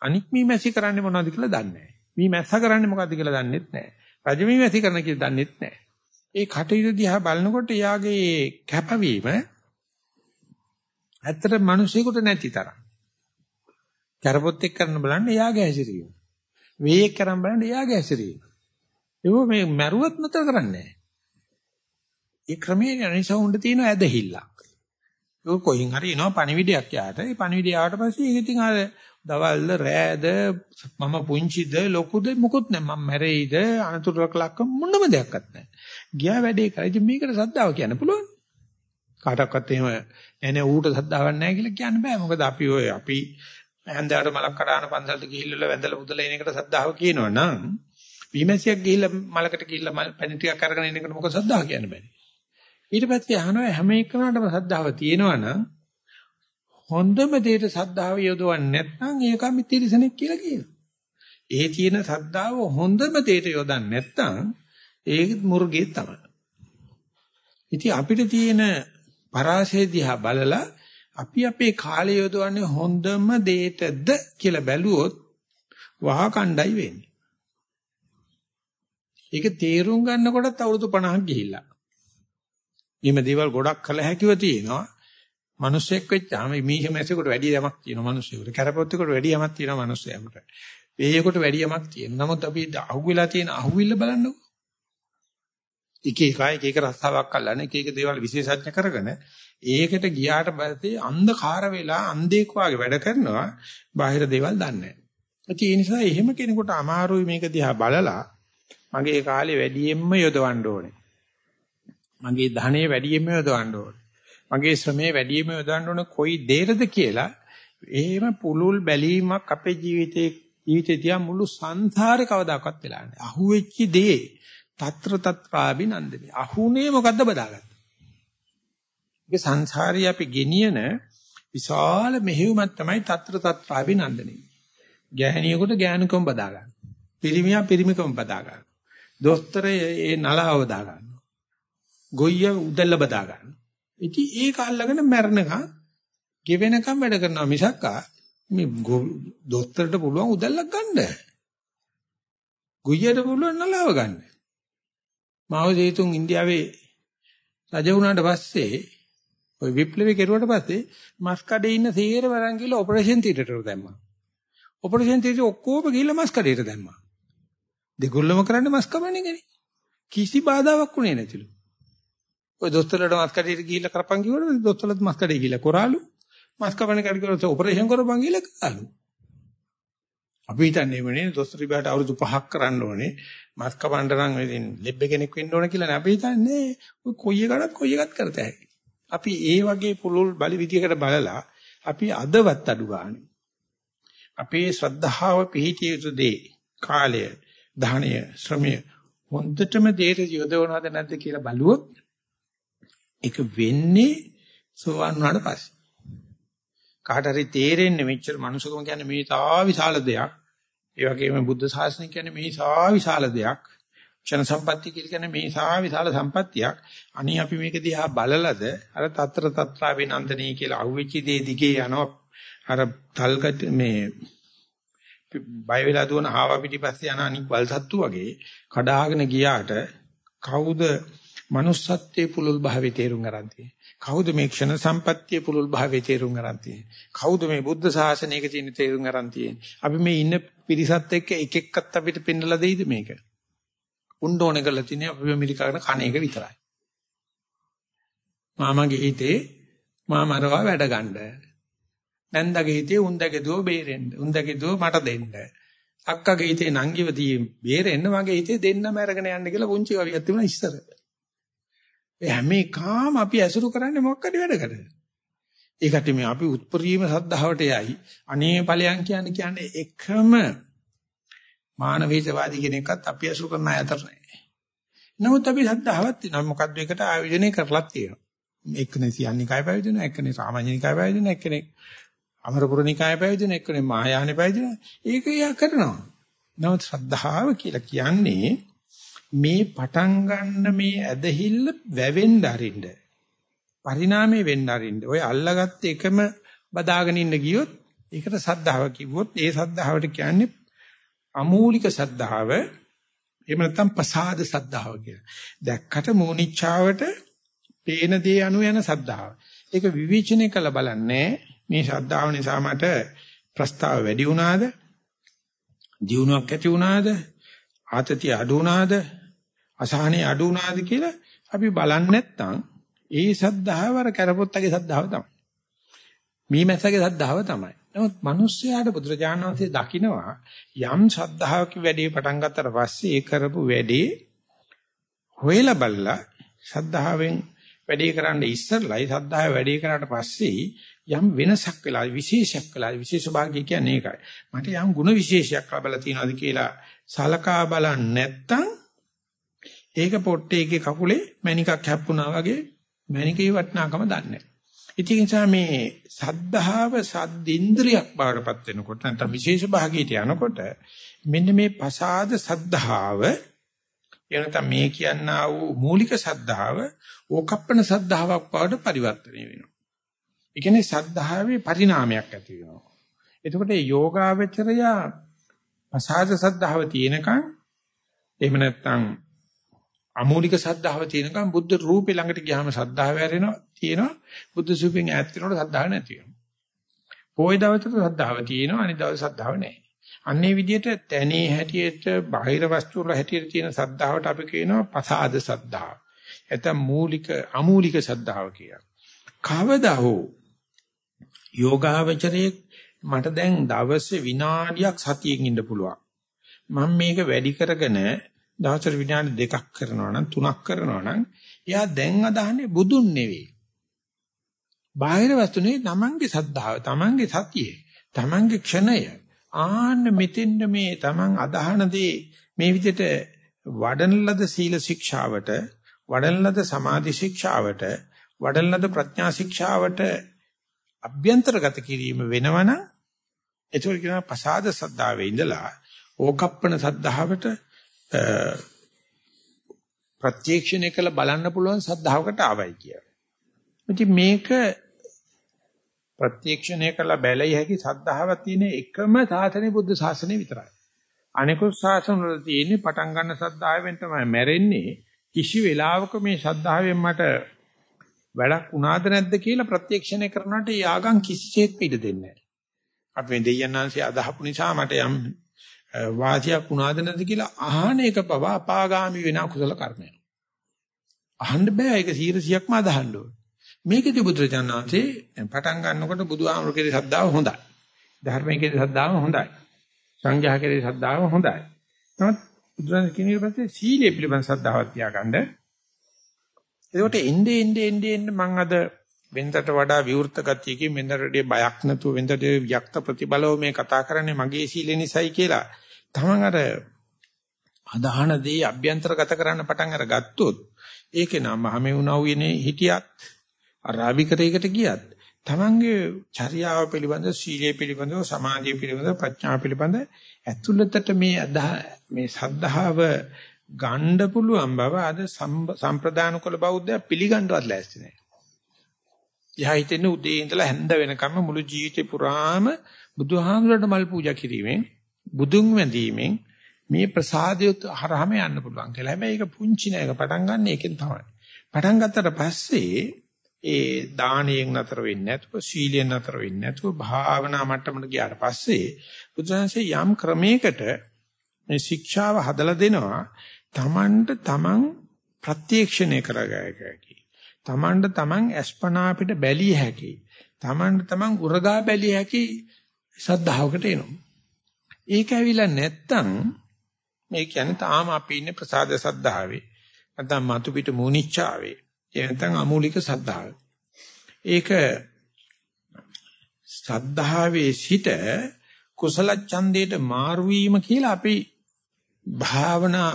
අනික් මීමැස්සි කරන්නේ මොනවද කියලා දන්නේ නැහැ. මීමැස්සා කරන්නේ මොකද්ද කියලා දන්නෙත් නැහැ. රජ මීමැස්සි කරන කියලා දන්නෙත් නැහැ. ඒ කටයුතු දිහා බලනකොට එයාගේ කැපවීම ඇත්තට මිනිසෙකුට නැති තරම්. කරපොත් එක්ක කරන බලන්න එයාගේ හැසිරීම. වේයක් කරන් බලන්න එයාගේ හැසිරීම. ඒක මේ මරුවත් නැතර කරන්නේ ඒ ක්‍රමයේ අනිසා උණ්ඩ තියෙන ඇදහිල්ලක්. ඒක කොහින් හරි එනවා පණිවිඩයක් යාට. ඒ පණිවිඩය ආවට පස්සේ ඒක ඉතින් අර දවල්ද රෑද මම පුංචිද ලොකුද මොකුත් නැහැ. මම මැරෙයිද අනතුරක් ලක්ක මොනම දෙයක්වත් නැහැ. ගියා වැඩේ කරා. ඉතින් මේකට සද්දාව කියන්න පුළුවන්. කාටවත් එහෙම නෑ නෑ ඌට සද්දාවක් නැහැ කියලා කියන්න බෑ. මොකද අපි ඔය අපි හැන්දෑවට මලක් කඩාන පන්සලට ගිහිල්ලා වැඳලා පුදලා එන එකට සද්දාව කියනවා නම් විමසියක් ගිහිල්ලා මලකට ගිහිල්ලා මල් පැණි ටිකක් අරගෙන එන එකට මොකද සද්ධාව කියන්න බෑ. ඊට පස්සේ අහනවා හැම එකනටම සද්ධාව තියෙනවා නම් හොඳම දෙයට සද්ධාව යොදවන්නේ නැත්නම් ඒක මිත්‍රිසනෙක් කියලා කියනවා. ඒ තියෙන සද්ධාව හොඳම දෙයට යොදන්නේ නැත්නම් ඒක මුර්ගේ තමයි. ඉතින් අපිට තියෙන පරාසය දිහා බලලා අපි අපේ කාලය යොදවන්නේ හොඳම දෙයටද කියලා බැලුවොත් වහ කණ්ඩායි වෙන්නේ. ඒක තේරුම් ගන්නකොටත් අවුරුදු 50ක් ගිහිල්ලා. ඊම දේවල් ගොඩක් කළ හැකිව තියෙනවා. මිනිස්සෙක් වෙච්චාම මීහ මැසෙකුට වැඩි යමක් තියෙනවා මිනිස්සෙකුට. කැරපොත්තෙකුට වැඩි යමක් තියෙනවා මිනිස්සෙකුට. වේයකට වැඩි යමක් තියෙනවා. නමුත් අපි අහුවෙලා තියෙන අහුවිල්ල බලන්නකෝ. එක එක එක එක රස්සාවක් අල්ලන එක එක දේවල් විශේෂඥ කරගෙන ඒකට ගියාට පස්සේ අන්ධකාර වෙලා අන්ධෙක් වාගේ වැඩ කරනවා බාහිර දේවල් දන්නේ නැහැ. ඒ නිසා එහෙම කෙනෙකුට අමාරුයි මේක දිහා බලලා මගේ කාලේ වැඩියෙන්ම යොදවන්න ඕනේ. මගේ ධනෙ වැඩියෙන්ම යොදවන්න ඕනේ. මගේ ශ්‍රමයේ වැඩියෙන්ම යොදවන්න ඕනේ කොයි දෙයකද කියලා එහෙම පුලුල් බැලීමක් අපේ ජීවිතේ ජීවිතේ තියා මුළු සංසාරේ කවදාකවත් වෙලා නැහැ. අහුවෙච්ච දේ తත්‍ර తත්‍රාබි නන්දමි. අහුනේ මොකද්ද බදාගත්තා. මේ සංසාරේ අපි ගෙනියන විශාල මෙහෙයුමක් තමයි తත්‍ර තත්‍රාබි නන්දනි. ගැහණියෙකුට ගැහණුකම බදා ගන්න. පිරිමියා පිරිමිකම බදා ගන්න. දොස්තරේ ඒ නලාව දා ගන්න. ගොයිය උදැල්ල බදා ගන්න. ඉතින් ඒක අල්ලගෙන මැරෙනකම් ගෙවෙනකම් වැඩ කරනවා මිසක් මේ දොස්තරට පුළුවන් උදැල්ලක් ගන්න. ගොයියට පුළුවන් නලාව ගන්න. මාව ජේතුන් ඉන්දියාවේ රජ වුණාට පස්සේ ওই විප්ලවය කෙරුවට පස්සේ මස් කඩේ ඉන්න සීර වරන් කියලා ඔපරේෂන් තියටරට දැම්මා. ඔපරේෂන් තියටරේ ඔක්කොම ගිහිල්ලා මස් කඩේට දැම්මා. දෙගොල්ලම කරන්නේ මස් කමන්නේ කිසි බාධාවක් උනේ නැතිලු. ඔය දොස්තරලට මස් කඩේට ගිහිල්ලා කරපන් කිව්වොත් දොස්තරලත් මස් කඩේ ගිහිල්ලා කරාලු. මස් කපන්නේ කඩ කියලා ඔපරේෂන් කරපන් කියලා කරාලු. අපි හිතන්නේ එමනේ දොස්තර විභාගයට අවුරුදු 5ක් කරන්න ඕනේ. මස් කපන්න නම් ඉතින් ලෙබ්බ කෙනෙක් වෙන්න ඕන කියලා නේ අපි හිතන්නේ. ඔය කොයි එකකට කොයි එකක් කරතයි. අපි ඒ වගේ පුළුල් බලි විදියකට බලලා අපි අදවත් අඩු ගන්න. අපේ ශ්‍රද්ධාව පිහිටිය යුතු දේ කාලය, ධානය, ශ්‍රමය හොඳටම දේට යොදවනවද නැද්ද කියලා බලුවොත් ඒක වෙන්නේ සෝවන් වුණාට පස්සේ. කාට හරි තේරෙන්නේ මෙච්චර මනුස්සකම කියන්නේ මේ තා විශාල දෙයක්. ඒ වගේම බුද්ධ ශාසනය කියන්නේ මේ සා විශාල දෙයක්. ක්ෂණ සම්පත්තිය කියලා කියන්නේ මේ සා විශාල සම්පත්තියක්. අනේ අපි මේක දිහා බලලද අර తත්‍ර తත්‍රා විනන්දනී කියලා අහුවෙච්ච දේ දිගේ යනවා. අර තල්කට මේ බය වෙලා දුවන ආවා පිටිපස්සේ යන අනික් වල්සත්තු වගේ කඩාගෙන ගියාට කවුද manussත්වයේ පුලුල් භාවයේ තේරුම් ගන්න තියෙන්නේ? කවුද මේ ක්ෂණ සම්පත්තිය පුලුල් භාවයේ තේරුම් ගන්න තියෙන්නේ? කවුද මේ බුද්ධ ශාසනයක තියෙන තේරුම් ගන්න තියෙන්නේ? අපි මේ ඉන්න පිරිසත් එක්ක එක එක්කත් අපිට පෙන්නලා දෙයිද මේක? උන් ඕනේ කරලා තිනේ අපි ඇමරිකාවකට කණ එක විතරයි. මාමගේ හිතේ මාමරවා වැඩ ගන්න. නැන්දගේ හිතේ උන්දගේ දුව බේරෙන්න. උන්දගේ දුව මට දෙන්න. අක්කගේ හිතේ නංගිව දී බේරෙන්න මගේ හිතේ දෙන්නම අරගෙන යන්න කියලා පුංචි කවියක් තිබුණා ඉස්සර. ඒ හැම එකම අපි ඇසුරු කරන්නේ මොකක්ද වැඩකට? ඒකට මේ අපි උත්පරීම සද්ධාවට යයි. අනේ ඵලයන් කියන්නේ කියන්නේ එකම මානවීයවාදී කෙනෙක්වත් අපි අසු කරන අය අතර නැහැ. නමුත් අපි සද්ධාවත් තියෙනවා. මොකද්ද ඒකට ආයෝජනය කරලා තියෙනවා. එක්කනේ සියන්නිකාය පැවිදින, එක්කනේ සාමාන්‍යනිකාය පැවිදින, එක්කනේ අමරපුරනිකාය පැවිදින, එක්කනේ මහායාන පැවිදින. ඒක යා කරනවා. නමුත් ශ්‍රද්ධාව කියලා කියන්නේ මේ පටන් ගන්න මේ ඇදහිල්ල වැවෙන්න අරින්න. පරිණාමේ වෙන්න අරින්න. ඔය අල්ලගත්ත එකම බදාගෙන ඉන්න ගියොත් ඒකට සද්ධාව කිව්වොත් ඒ සද්ධාවට කියන්නේ අමූලික සද්ධාව එහෙම නැත්නම් ප්‍රසාද සද්ධාව කියලා. දැක්කට මෝනිච්චාවට පේන දේ අනු යන සද්ධාව. ඒක විවේචනය කළ බලන්නේ මේ ශ්‍රද්ධාව නිසා මට ප්‍රස්තාව වැඩි වුණාද? දියුණුවක් ඇති වුණාද? ආතතිය අඩු වුණාද? අසහනේ අඩු වුණාද කියලා අපි බලන්නේ නැත්නම් ඒ සද්ධාව අර කරපොත්තගේ සද්ධාව තමයි. මීමැස්සගේ සද්ධාව තමයි. නමුත් මිනිස්යාට බුදුරජාණන් වහන්සේ දකිනවා යම් ශ්‍රද්ධාවක වැඩේ පටන් ගත්තට පස්සේ ඒ කරපු වැඩේ හොයලා බලලා ශ්‍රද්ධාවෙන් වැඩේ කරන්න ඉස්සරලයි සද්ධාව වැඩේ කරාට පස්සේ යම් වෙනසක් වෙලා විශේෂයක් වෙලා විශේෂ භාග්‍ය කියන්නේ ඒකයි. මට යම් ಗುಣ විශේෂයක් ලැබලා තියෙනවද කියලා සලකා බලන්නේ නැත්තම් ඒක පොට්ටේගේ කකුලේ මණිකක් හැප්පුණා වගේ මණිකේ වටිනාකම දන්නේ නැහැ. ඉතින් ඒ නිසා මේ සද්ධාව සද්දේන්ද්‍රියක් බවටපත් වෙනකොට නැත්නම් විශේෂ භාගයට යනකොට මෙන්න මේ පසාද සද්ධාව එනතම මේ කියනා වූ මූලික සද්ධාව ඕකප්පන සද්ධාාවක් බවට පරිවර්තනය වෙනවා. ඒ කියන්නේ සද්ධාවේ පරිණාමයක් ඇති වෙනවා. එතකොට මේ යෝගාවචරය පසාද සද්ධාව තියෙනකන් එහෙම නැත්නම් අමූලික සද්ධාව තියෙනකන් බුද්ධ රූපේ ළඟට ගියාම සද්ධාව හැරෙනවා තියෙනවා බුද්ධ සූපෙන් ඈත් වෙනකොට සද්ධාව නැති වෙනවා. පොයි දවසට සද්ධාව තියෙනවා අනිත් දවසේ සද්ධාව නැහැ. අන්නේ විදිහට තැනේ හැටියට බාහිර වස්තු වල හැටියට තියෙන සද්ධාවට අපි කියනවා පසාද සද්ධාව. නැත්නම් මූලික අමූලික සද්ධාව කියලා. කවදා හෝ යෝගාවචරයේ මට දැන් දවසේ විනාඩියක් සතියෙන් ඉන්න පුළුවන්. මම මේක වැඩි කරගෙන දවසට විනාඩි දෙකක් කරනවා නම් තුනක් කරනවා නම් එයා දැන් අදහන්නේ බුදුන් නෙවෙයි. බාහිර වස්තුනේ තමන්ගේ සද්ධාව, තමන්ගේ සතිය, තමන්ගේ ක්ෂණය. ආන්න මෙතෙන්ද මේ තමන් අදහන දේ මේ විදිහට වඩන ලද සීල ශික්ෂාවට, වඩන ලද සමාධි ශික්ෂාවට, වඩන ලද ප්‍රඥා ශික්ෂාවට අභ්‍යන්තරගත කිරීම වෙනවනම් ඒක කියනවා පසාද සද්ධාවේ ඉඳලා ඕකප්පන සද්ධාවට ප්‍රත්‍යක්ෂණය කළ බලන්න පුළුවන් සද්ධාවකට ආවයි කියලා. ඉතින් මේක ප්‍රත්‍යක්ෂණය කළ බැලිය හැකි සද්ධාවක් තියෙන එකම සාසනේ බුද්ධ ශාසනය විතරයි. අනිකුත් ශාසන වල තියෙන්නේ පටන් ගන්න සද්ධාවෙන් තමයි මැරෙන්නේ. කිසි වෙලාවක මේ සද්ධාවෙන් මට වැඩක් වුණාද නැද්ද කියලා ප්‍රත්‍යක්ෂණය කරනකොට යාගම් කිසිසේත් පිට දෙන්නේ නැහැ. අපි මේ දෙයයන්ාන්සේ අදහපු නිසා මට යම් වාසියක් වුණාද නැද්ද කියලා අහන එක පව අපාගාමි වෙන කුසල කර්මයක්. අහන්න බෑ ඒක 100%ක්ම අදහන්න ඕනේ. මේකදී බුදුරජාණන්සේ පටන් ගන්නකොට බුදුහාමුදුරගේ ශ්‍රද්ධාව හොඳයි. ධර්මයේ ශ්‍රද්ධාව හොඳයි. සංඝයාගේ ශ්‍රද්ධාව හොඳයි. නමුත් බුදුරජාණන් කියන පස්සේ සීලය පිළිබඳ ශ්‍රද්ධාවක් තියාගන්න. ඒකට එnde ende ende ende මම අද වෙනදට වඩා විවෘත ගතියකින් වෙනදට බයක් නැතුව වෙනදට වික්ත ප්‍රතිබලව මේ කතා කරන්නේ මගේ සීලෙ නිසයි කියලා. තමන් අර අදහන දේ අභ්‍යන්තරගත කරන්න පටන් අර ගත්තොත් ඒකේ නම හැමෙවුණා හිටියත් අරාබිකරයකට ගියත් තමන්ගේ චර්යාව පිළිබඳ සීලය පිළිබඳව සමාධිය පිළිබඳව ප්‍රඥා පිළිබඳ ඇතුළතට මේ මේ සද්ධාව ගන්න පුළුවන් බව අද සම්ප්‍රදාන කුල බෞද්ධය පිළිගන්නවත් ලෑස්ති නැහැ. එයා හිතන්නේ උදේ ඉඳලා හැන්ද වෙනකම්ම මුළු ජීවිතේ පුරාම බුදුහාමුදුරට මල් පූජා කිරීමෙන් බුදුන් වැඳීමෙන් මේ ප්‍රසාදය හරහම යන්න පුළුවන් කියලා. හැබැයි ඒක පුංචි නෑ. ඒක පටන් ගන්න එකෙන් තමයි. පටන් ගත්තට පස්සේ ඒ දානයෙන් නතර වෙන්නේ නැතුව සීලයෙන් නතර වෙන්නේ නැතුව භාවනා මට්ටමට ගියාට පස්සේ බුදුහන්සේ යම් ක්‍රමයකට මේ ශික්ෂාව හදලා දෙනවා තමන්ට තමන් ප්‍රත්‍යක්ෂණය කරගැයි තමන්ට තමන් අස්පනා අපිට බැලිය හැකි තමන්ට තමන් උරගා බැලිය හැකි සද්ධාවකට එනවා ඒක ඇවිල්ලා නැත්තම් මේ කියන්නේ තාම අපි ඉන්නේ ප්‍රසාද සද්ධාවේ නැත්නම් මතු පිට මූනිච්චාවේ ඒ නැත්නම් අමූලික සද්ධාව. ඒක සද්ධාවේ සිට කුසල ඡන්දයට මාරු වීම කියලා අපි භාවනා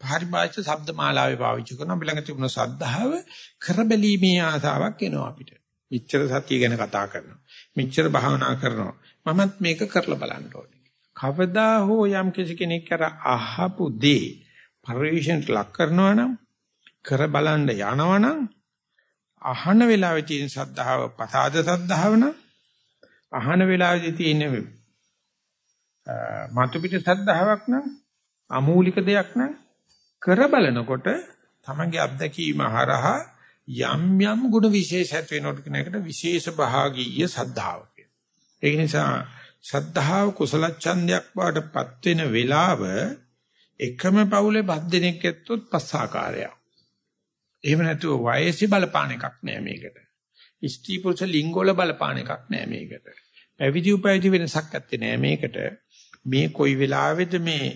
පරිභාෂිත ශබ්ද මාලාවේ පාවිච්චි කරන අපි ළඟ තිබුණ සද්ධාව කරබැලීමේ ආසාවක් එනවා අපිට. මෙච්චර සතිය ගැන කතා කරනවා. මෙච්චර භාවනා කරනවා. මමත් මේක කරලා බලන්න ඕනේ. කවදා හෝ යම් කෙනෙක් කර අහපු දේ පරිශෙන්ට ලක් කරනවා නම් කර බලන්න යනවනම් අහන වෙලාවේ තියෙන සද්ධාව පසාද සද්ධාව නම් අහන වෙලාවේදී තියෙන මතු පිට සද්ධාාවක් නම් අමූලික දෙයක් නම් කර බලනකොට තමන්ගේ අත්දැකීම හරහා යම් යම් ගුණ විශේෂ ඇති වෙනකොට කෙනෙකුට විශේෂ භාගීය සද්ධාව කියනවා. ඒ නිසා සද්ධාව කුසල ඡන්දයක් වඩපත් වෙන වෙලාව එකම පවුලේ පස් දෙනෙක් ඇත්තොත් පස් ආකාරයක්. එහෙම නැතුව වයසේ බලපාන එකක් නෑ මේකට. ස්ත්‍රී පුරුෂ ලිංග වල බලපාන එකක් නෑ මේකට. පැවිදි උපවිදි වෙනසක් නැත්තේ නෑ මේකට. මේ කොයි වෙලාවෙද මේ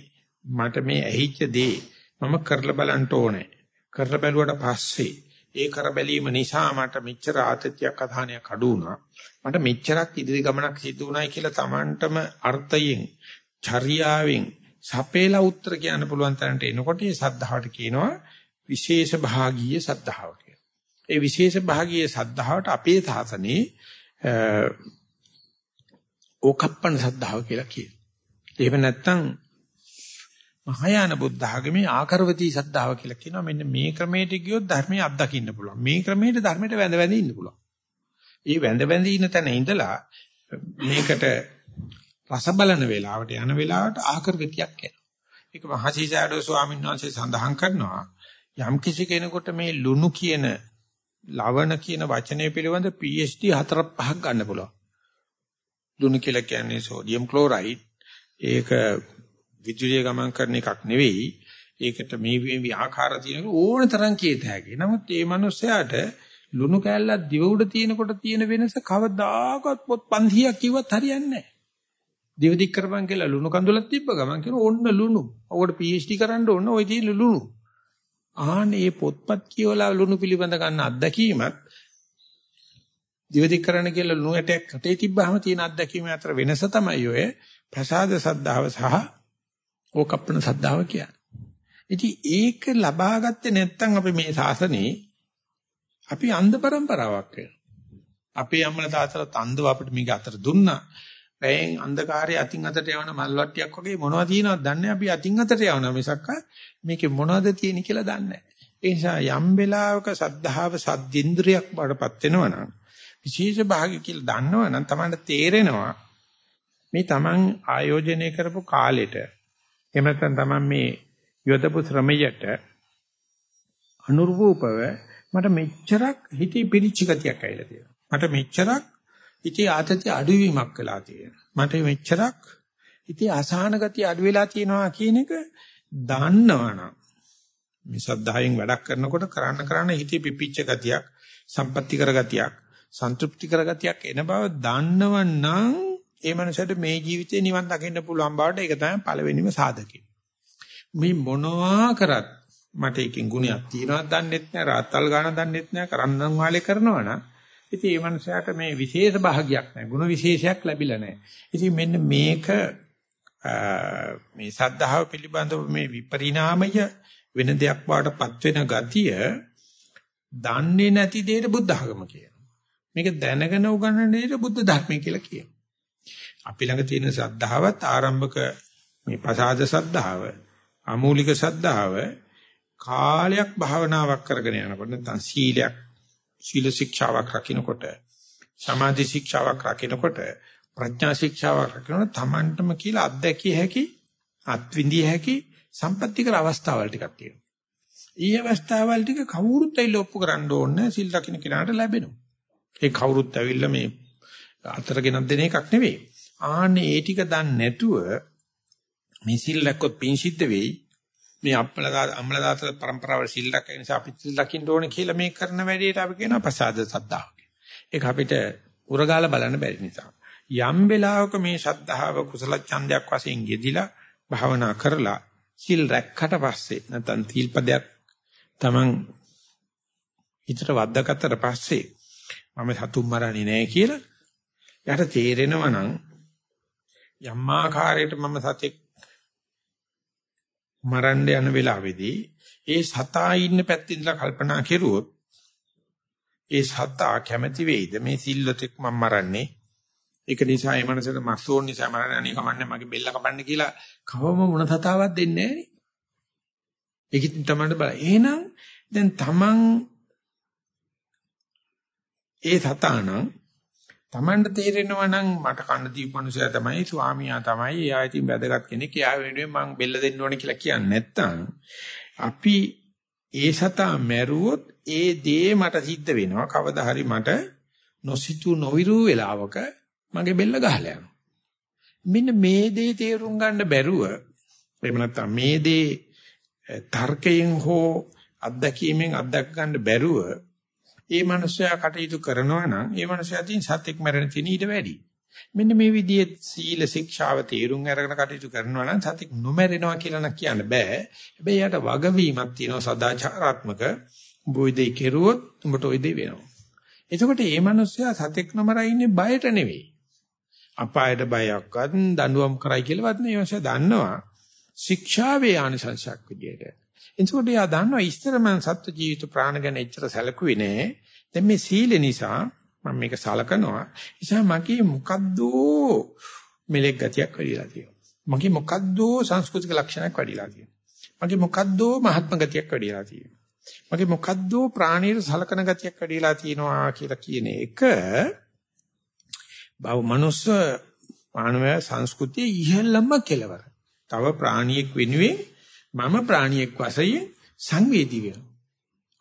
මට මේ ඇහිච්ච දේ මම කරලා බලන්න ඕනේ. කරලා බැලුවට පස්සේ ඒ කර බැලීම නිසා මට මෙච්චර ආතතියක් අධානයක් අඩු වුණා. මට මෙච්චරක් ඉදිරි ගමනක් සිදු වුණායි කියලා Tamanටම අර්ථයෙන්, චර්යාවෙන් සපේලා උත්තර කියන්න පුළුවන් තරමට එනකොට මේ සද්ධාවට කියනවා විශේෂ භාගීය සද්ධාව කියලා. ඒ විශේෂ භාගීය සද්ධාවට අපේ සාසනේ ඕකප්පන සද්ධාව කියලා කියනවා. එහෙම නැත්නම් මහායාන බුද්ධ ආගමේ ආකරවතී සද්ධාව කියලා කියනවා. මෙන්න මේ ක්‍රමයට ගියොත් ධර්මය අත්දකින්න පුළුවන්. මේ ක්‍රමයට ධර්මයට වැඳ වැඳ ඉන්න පුළුවන්. ඒ වැඳ වැඳ ඉන්න තැන ඉඳලා මේකට රස බලන වෙලාවට යන වෙලාවට ආකරගතියක් එනවා. ඒක මහසීසාරෝ ස්වාමීන් වහන්සේ සඳහන් කරනවා යම් කිසි කෙනෙකුට මේ ලුණු කියන ලවණ කියන වචනය පිළිබඳ PhD 4 5ක් ගන්න පුළුවන්. ලුණු කියලා කියන්නේ සෝඩියම් ක්ලෝරයිඩ්. ඒක විදුලිය ගමන් කරන එකක් නෙවෙයි. ඒකට මේ මේ ආකාර තියෙන ඕන තරම් කීත හැකියි. නමුත් මේ මිනිස්සයාට ලුණු කෑල්ලක් දිව උඩ තියෙනකොට තියෙන වෙනස කවදාකවත් පොත් 500ක් කිව්වත් හරියන්නේ නැහැ. දිව දික් කරපන් කියලා ලුණු කඳුලක් තිබ්බ ගමන් කියන ඕන්න ලුණු. ඔකට PhD කරන්න ඕන ওই තියෙන ලුණු. ආනේ මේ පොත්පත් කියවලා ලුණු පිළිබඳ ගන්න අත්දැකීමත් දිවදික් කරන්න කියලා ලුණු ඇටයක් කටේ තිබ්බහම තියෙන අත්දැකීම අතර වෙනස තමයි ඔය ප්‍රසාද සද්ධාව සහ ඕකප්පන සද්ධාව කියන්නේ. ඉතින් ඒක ලබා ගත්තේ නැත්නම් අපි මේ ශාසනේ අපි අන්ධ પરම්පරාවක් වෙනවා. අපේ අම්මලා තාත්තලා අන්ධව අපිට මේක අතර දුන්නා. පැයෙන් අන්ධකාරයේ අතින් අතට යවන මල් වට්ටියක් වගේ මොනවද තියෙනවද දන්නේ අපි අතින් අතට යවනවා මිසක් මේකේ මොනවද තියෙන කියලා දන්නේ නැහැ. ඒ නිසා යම් වෙලාවක සද්ධාව සද්දින්ද්‍රියක් බඩපත් වෙනවනම් විශේෂ භාගය කියලා දන්නවනම් තමයි තේරෙනවා මේ Taman ආයෝජනය කරපු කාලෙට එහෙම නැත්නම් Taman මේ යොදපු ශ්‍රමයට අනුරූපව මට මෙච්චරක් හිතේ පිරිච්ච ගතියක් ඇවිල්ලා තියෙනවා. මට මෙච්චරක් හිතේ ආතතිය අඩුවීමක් වෙලා තියෙනවා. මට මෙච්චරක් හිතේ අසහන ගතිය අඩු වෙලා තියෙනවා කියන එක දන්නවනම් මේ සද්ධායෙන් වැඩක් කරනකොට කරන්න කරන්න හිතේ පිපිච්ච ගතියක්, සම්පත්‍ති කර ගතියක්, සන්තුෂ්ටි කර ගතියක් එන බව දන්නවනම් ඒ මනසට මේ ජීවිතේ නිවන් දකින්න පුළුවන් බවට ඒක තමයි පළවෙනිම සාධකය. මේ මොනවා කරත් මට එකකින් ගුණයක් තියනවද දන්නෙත් නැහැ, රාත්තල් ගාන දන්නෙත් නැහැ, කරන්නම් වාලේ කරනවා නම් ඉතින් මේ මනුස්සයාට මේ විශේෂ භාගයක් නැහැ. ಗುಣ විශේෂයක් ලැබිලා නැහැ. ඉතින් මෙන්න මේක මේ සද්ධාව පිළිබඳව මේ විපරිණාමය වෙන දෙයක් වාටපත් වෙන ගතිය දන්නේ නැති දෙයට බුද්ධ ධර්ම කියනවා. මේක දැනගෙන උගන්වන දෙයට බුද්ධ ධර්මය කියලා කියනවා. අපි ළඟ තියෙන සද්ධාවත් ආරම්භක මේ පසාද සද්ධාව, අමූලික සද්ධාව කාලයක් භාවනාවක් කරගෙන යනකොට නැත්නම් සීලයක් සීල ශික්ෂාවක් රකින්නකොට සමාධි ශික්ෂාවක් රකින්නකොට ප්‍රඥා ශික්ෂාවක් රකින්නකොට Tamanටම කියලා අත්දැකිය හැකි අත්විඳිය හැකි සම්පත්‍තිකර අවස්ථාවල් ටිකක් තියෙනවා. ඊ අවස්ථාවල් ටික කවුරුත් ඇවිල්ලා ඔප්පු කරන්න ඕනේ සිල් රකින්න කෙනාට ලැබෙනවා. ඒ කවුරුත් ඇවිල්ලා මේ අතර ගෙනත් දෙන එකක් නෙවෙයි. ආන්නේ ඒ ටික දන්නේ නැතුව මේ සිල් ලැක්කොත් පින් සිද්ධ වෙයි. මේ අප්පලදා අම්ලදාත પરම්පරාවල සිල් රැක නිසා අපි සිල් රකින්න ඕනේ කියලා මේ කරන වැඩේට අපි කියනවා ප්‍රසාද සද්ධාව ඒක අපිට උරගාල බලන්න බැරි නිසා. යම් වෙලාවක මේ ශද්ධාව කුසල ඡන්දයක් වශයෙන් යෙදිලා භාවනා කරලා සිල් රැක්කට පස්සේ නැත්නම් තීල්පදයක් Taman හිතට වද්දාගත්තට පස්සේ මම සතුම් මරන්නේ නැහැ කියලා යට තේරෙනවා නම් යම් ආකාරයකට මම සතෙක් මරන්න යන වෙලාවේදී ඒ සතා ඉන්න පැත්තේ ඉඳලා කල්පනා කෙරුවොත් ඒ සතා කැමැති වෙයිද? මේ සිල්ලතෙක් මම මරන්නේ. ඒක නිසා ඒ මනසට මස්සෝන් නිසා මරන්නේ අනේ කමන්නේ මගේ බෙල්ල කපන්න කියලා කවම මොන සතාවක් දෙන්නේ නැහැ ඒකින් තමයි බල. එහෙනම් දැන් තමන් ඒ සතානම් Tamanට තේරෙනවා නම් මට කන්න දීපු මනුස්සයා තමයි ස්වාමියා තමයි. එයා ඉතින් වැදගත් කෙනෙක්. එයා වෙනුවෙන් මං බෙල්ල දෙන්න ඕනේ කියලා කියන්නේ නැත්තම් අපි ඒ සතා මැරුවොත් ඒ දේ මට සිද්ධ වෙනවා. කවදා හරි මට නොසිතු නොවිරු වෙලාවක මගේ බෙල්ල ගහලා යනවා. මෙන්න මේ දේ තේරුම් ගන්න බැරුව එහෙම නැත්තම් මේ දේ තර්කයෙන් හෝ අත්දැකීමෙන් අත්දැක ගන්න බැරුව ඒ මනුස්සයා කටයුතු කරනවා නම් ඒ මනුස්සයා තින් සත්‍යක් මරණ තියෙන ඊට වැඩි. මෙන්න මේ විදිහේ සීල ශික්ෂාව තේරුම් අරගෙන කටයුතු කරනවා නම් සත්‍යක් නොමැරෙනවා කියලා නම් කියන්න බෑ. හැබැයි යාට වගවීමක් තියෙනවා සදාචාරාත්මක බුයිදේ කෙරුවොත් උඹට ওই දේ වෙනවා. එතකොට මේ මනුස්සයා සත්‍යක් නොමරයි ඉන්නේ බයට නෙවෙයි. අපායට බයක්වත් දඬුවම් කරයි කියලාවත් නෙවෙයි. ඒ දන්නවා ශික්ෂාවේ ආනිසංසයක් විදියට. එතකොට එයා දන්නවා ඉස්තර මම සත්ත්ව ජීවිත ප්‍රාණ ගැන එච්චර සැලකුවේ නෑ. දැන් මේ සීල නිසා මම මේක සලකනවා. නිසා මගේ මොකද්දෝ මෙලෙක් ගතියක් වැඩිලා තියෙනවා. මගේ මොකද්දෝ සංස්කෘතික ලක්ෂණයක් වැඩිලා තියෙනවා. මගේ මොකද්දෝ මහත්ම ගතියක් වැඩිලා තියෙනවා. මගේ මොකද්දෝ ප්‍රාණීය සලකන ගතියක් වැඩිලා තියෙනවා කියලා කියන එක බව මනුස්ස මානව සංස්කෘතියේ ඉහළම කෙලවර. තව ප්‍රාණියෙක් වෙනුවෙන් මම ප්‍රාණියෙක් වශයෙන් සංවේදී වෙනවා.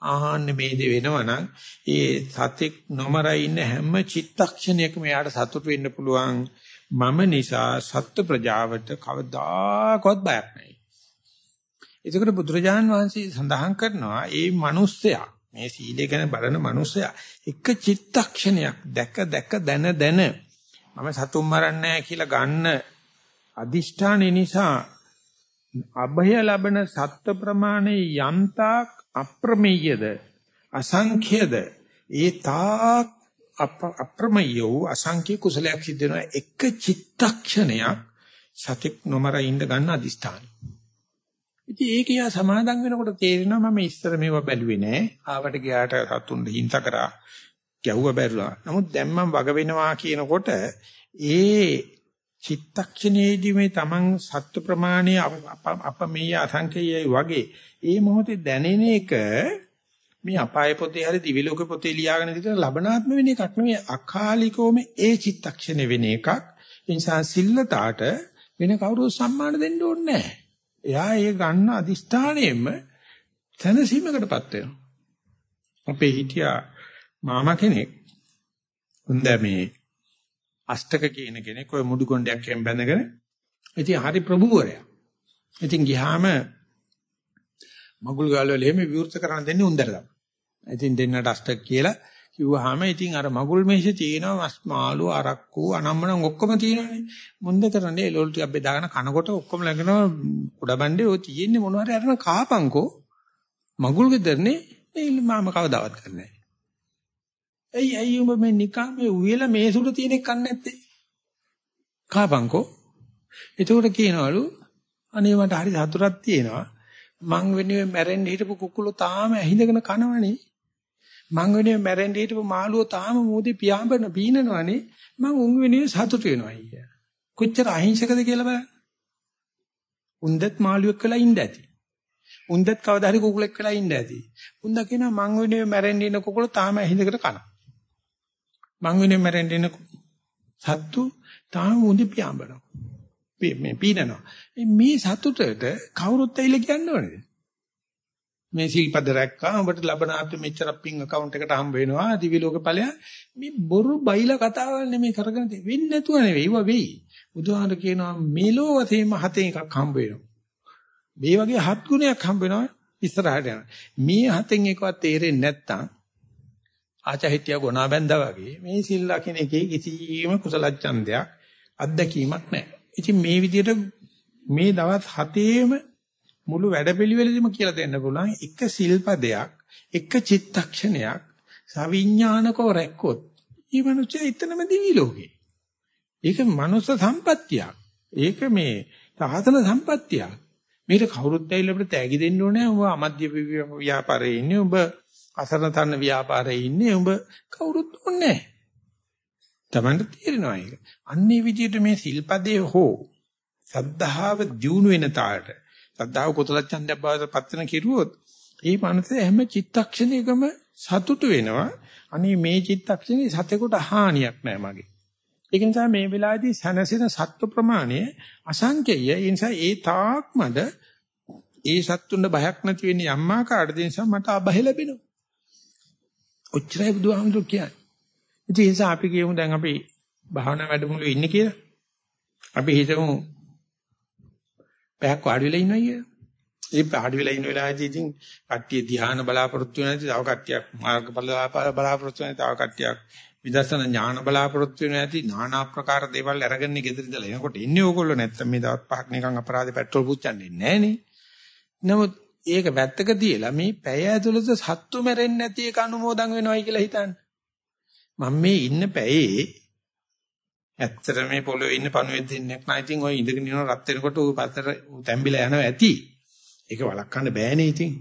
ආහන්න මේ දේ වෙනවනම් ඒ සතෙක් නොමරයි ඉන්න හැම චිත්තක්ෂණයකම යාට සතුට වෙන්න පුළුවන්. මම නිසා සත්ත්ව ප්‍රජාවට කවදාකවත් බයක් නැහැ. ඒකට බුදුරජාන් වහන්සේ සඳහන් කරනවා ඒ මිනිස්සයා මේ සීලය ගැන බලන මිනිස්සයා එක චිත්තක්ෂණයක් දැක දැක දන දන මම සතුම් මරන්නේ කියලා ගන්න අදිෂ්ඨානෙ නිසා අභය ලබන සත්ත්ව ප්‍රමාණය යම්තාක් අප්‍රමේයද අසංඛ්‍යද ඒ තාක් අප්‍රමේය වූ අසංඛ්‍ය කුසලයක් සිද්ධ වෙනවා එක චිත්තක්ෂණයක් සතෙක් නොමර ඉඳ ගන්න අදිස්ථාන. ඉතින් ඒක යා සමාදන් වෙනකොට තේරෙනවා මම ඉස්සර මේව බැලුවේ නෑ. ආවට ගියාට සතුන් හින්ත කරා ගැව්ව බැරුණා. නමුත් දැන් මම වග වෙනවා කියනකොට ඒ චිත්තක්ෂණයේදී මේ Taman සත්ව ප්‍රමාණය අපමෙය අසංකේයයි වගේ ඒ මොහොතේ දැනෙන එක මේ අපාය පොතේ හරි දිවි ලෝක පොතේ ලියාගෙන ඉඳලා ලබනාත්ම වෙන එකක් නෙවෙයි අකාලිකවම ඒ චිත්තක්ෂණේ වෙන එකක් ඒ නිසා සිල්ලතාට වෙන කවුරු සම්මාන දෙන්න ඕනේ නැහැ. එයා ඒ ගන්න අදිස්ථාණයෙම තනසීමකටපත් වෙනවා. අපේ හිටියා මාමා කෙනෙක් හොඳ මේ අෂ්ටක කියන කෙනෙක් ඔය මුඩු කොණ්ඩයක් එම් බැඳගෙන ඉතින් හරි ප්‍රභූවරයා. ඉතින් ගියාම මගුල් ගාල වල එහෙම විවෘත කරන්න දෙන්නේ උන්දර තමයි. ඉතින් දෙන්නට අෂ්ටක කියලා කිව්වහම ඉතින් අර මගුල් මේෂේ තියෙනවා මස් මාළු අරක්කු අනම්මනම් ඔක්කොම තියෙනවානේ. මුන්ද කරන්නේ එළවලු ටිකක් බෙදාගෙන කනකොට ඔක්කොම ළඟනවා කුඩබණ්ඩේ ඔය තියෙන්නේ මොනවාරි අරන කාපංකෝ මගුල් ගෙදරනේ ඒ මාම කවදාවත් කරන්නේ නැහැ. ඇයි ඇයි උඹ මේ නිකන් මේ උයලා මේ සුළු තියෙන එක කන්නේ නැත්තේ? කාපංකෝ. එතකොට කියනවලු අනේ මට හරි සතුටක් තියෙනවා. මං වෙනුවෙන් මැරෙන්න හිටපු කුකුලෝ තාම ඇහිඳගෙන කනවනේ. මං වෙනුවෙන් මැරෙන්න හිටපු මාළුවෝ තාම මොදි පියාඹන පීනනවනේ. මං උන් වෙනුවෙන් සතුට වෙනවා අයියා. කොච්චර අහිංසකද කියලා බලන්න. උන්දත් මාළුවෙක් වෙලා ඉන්න ඇති. උන්දත් කවදා හරි කුකුලෙක් වෙලා ඉන්න ඇති. උන්ද කියනවා මං වෙනුවෙන් මැරෙන්න ඉන්න කුකුලෝ තාම ඇහිඳගෙන කනවා. මං වෙනුවෙන් මැරෙන්න ඉන්න සත්තු තාම මුදි පියාඹනවා. මේ පීනනවා. මේ සතුටට කවුරුත් ඇවිල්ලා කියන්න ඕනේද? මේ සිල්පද රැක්කා ඔබට ලබන ආත්ම මෙච්චර පින් account එකට හම්බ වෙනවා දිවි ලෝක ඵලය මේ බොරු බයිලා කතාවල් නෙමෙයි කරගෙන තියෙන්නේ වෙන්නේ නැතුව නෙවෙයි ඒව වෙයි බුදුහාමර කියනවා මෙලෝ වශයෙන්ම හතෙන් එකක් හම්බ වෙනවා මේ වගේ හත් ගුණයක් හම්බ වෙනවා ඉස්සරහට යන මේ හතෙන් එකවත් තේරෙන්නේ නැත්තම් ආචහිටිය ගොනා බැඳා වගේ මේ සිල්ලා කෙනෙක්ගේ කිසිම කුසල ඡන්දයක් අත්දැකීමක් නැහැ. ඉතින් මේ විදිහට මේ දවස් හතේම මුළු වැඩපිළිවෙලෙදිම කියලා දෙන්න පුළුවන් එක සිල්පදයක් එක චිත්තක්ෂණයක් සවිඥානිකව රැක්කොත් ඊ මනුස්සය එතනම දිවි ලෝකේ. ඒක මනුස්ස සම්පත්තියක්. ඒක මේ සාසන සම්පත්තියක්. මේක කවුරුත් ඇවිල්ලා අපිට තෑගි දෙන්න ඕනේ. ඔබ අමධ්‍ය ව්‍යාපාරයේ ඉන්නේ. ඔබ අසරණ තරණ ව්‍යාපාරයේ ඉන්නේ උඹ කවුරුත් ඕනේ නැහැ. Tamanට තේරෙනවා ඒක. අන්නේ විදිහට මේ සිල්පදේ හෝ සද්ධාව දියුණු වෙන තාලට සද්ධාව කුසල ඡන්දය බවට පත්වන කිරුවොත් ඒ මනසේ හැම චිත්තක්ෂණයකම සතුටු වෙනවා. අනේ මේ චිත්තක්ෂණේ සතෙකුට හානියක් නැහැ මගේ. ඒක නිසා මේ වෙලාවේදී සනසින සත්ව ප්‍රමාණය අසංකේය. ඒ නිසා ඒ තාක්මද ඒ සත්තුන්ට බයක් නැති වෙන්නේ අම්මාකාරද නිසා මට අබහ ලැබෙනවා. ඔච්චරයි බුදුහාමුදුරු කියන්නේ. ඉතින් ඒ නිසා අපි කියමු දැන් අපි භාවනා වැඩමුළුවේ ඉන්නේ කියලා. අපි හිතමු පැයක් වාඩි වෙලා ඉන්නවා කියලා. ඉතින් වාඩි වෙලා ඉන්න වෙලාවේදී ඉතින් කට්ටිය ධ්‍යාන බලාපොරොත්තු වෙන නැති තව කට්ටියක් මාර්ගඵල බලාපොරොත්තු වෙන තව කට්ටියක් විදර්ශනා ඥාන බලාපොරොත්තු වෙන නැති নানা ආකාර දේවල් අරගෙන ගෙදර ඉඳලා එනකොට ඉන්නේ ඕගොල්ලෝ නැත්තම් මේ දවස් පහක් නිකන් අපරාධේ පෙට්‍රල් පුච්චන්නේ නැහැ නේ. නමුත් ඒක වැත්තක තියලා මේ පැය ඇතුළත සත්තු මැරෙන්නේ නැති එක අනුමෝදන් වෙනවයි කියලා හිතන්න. මම මේ ඉන්න පැයේ ඇත්තට මේ පොළොවේ ඉන්න පණුවෙක් දෙන්නෙක් නෑ. ඉතින් ඔය ඉඳගෙන ඉන්න රත් වෙනකොට ඌ පතර තැම්බිලා යනවා ඇති. ඒක වළක්වන්න බෑනේ ඉතින්.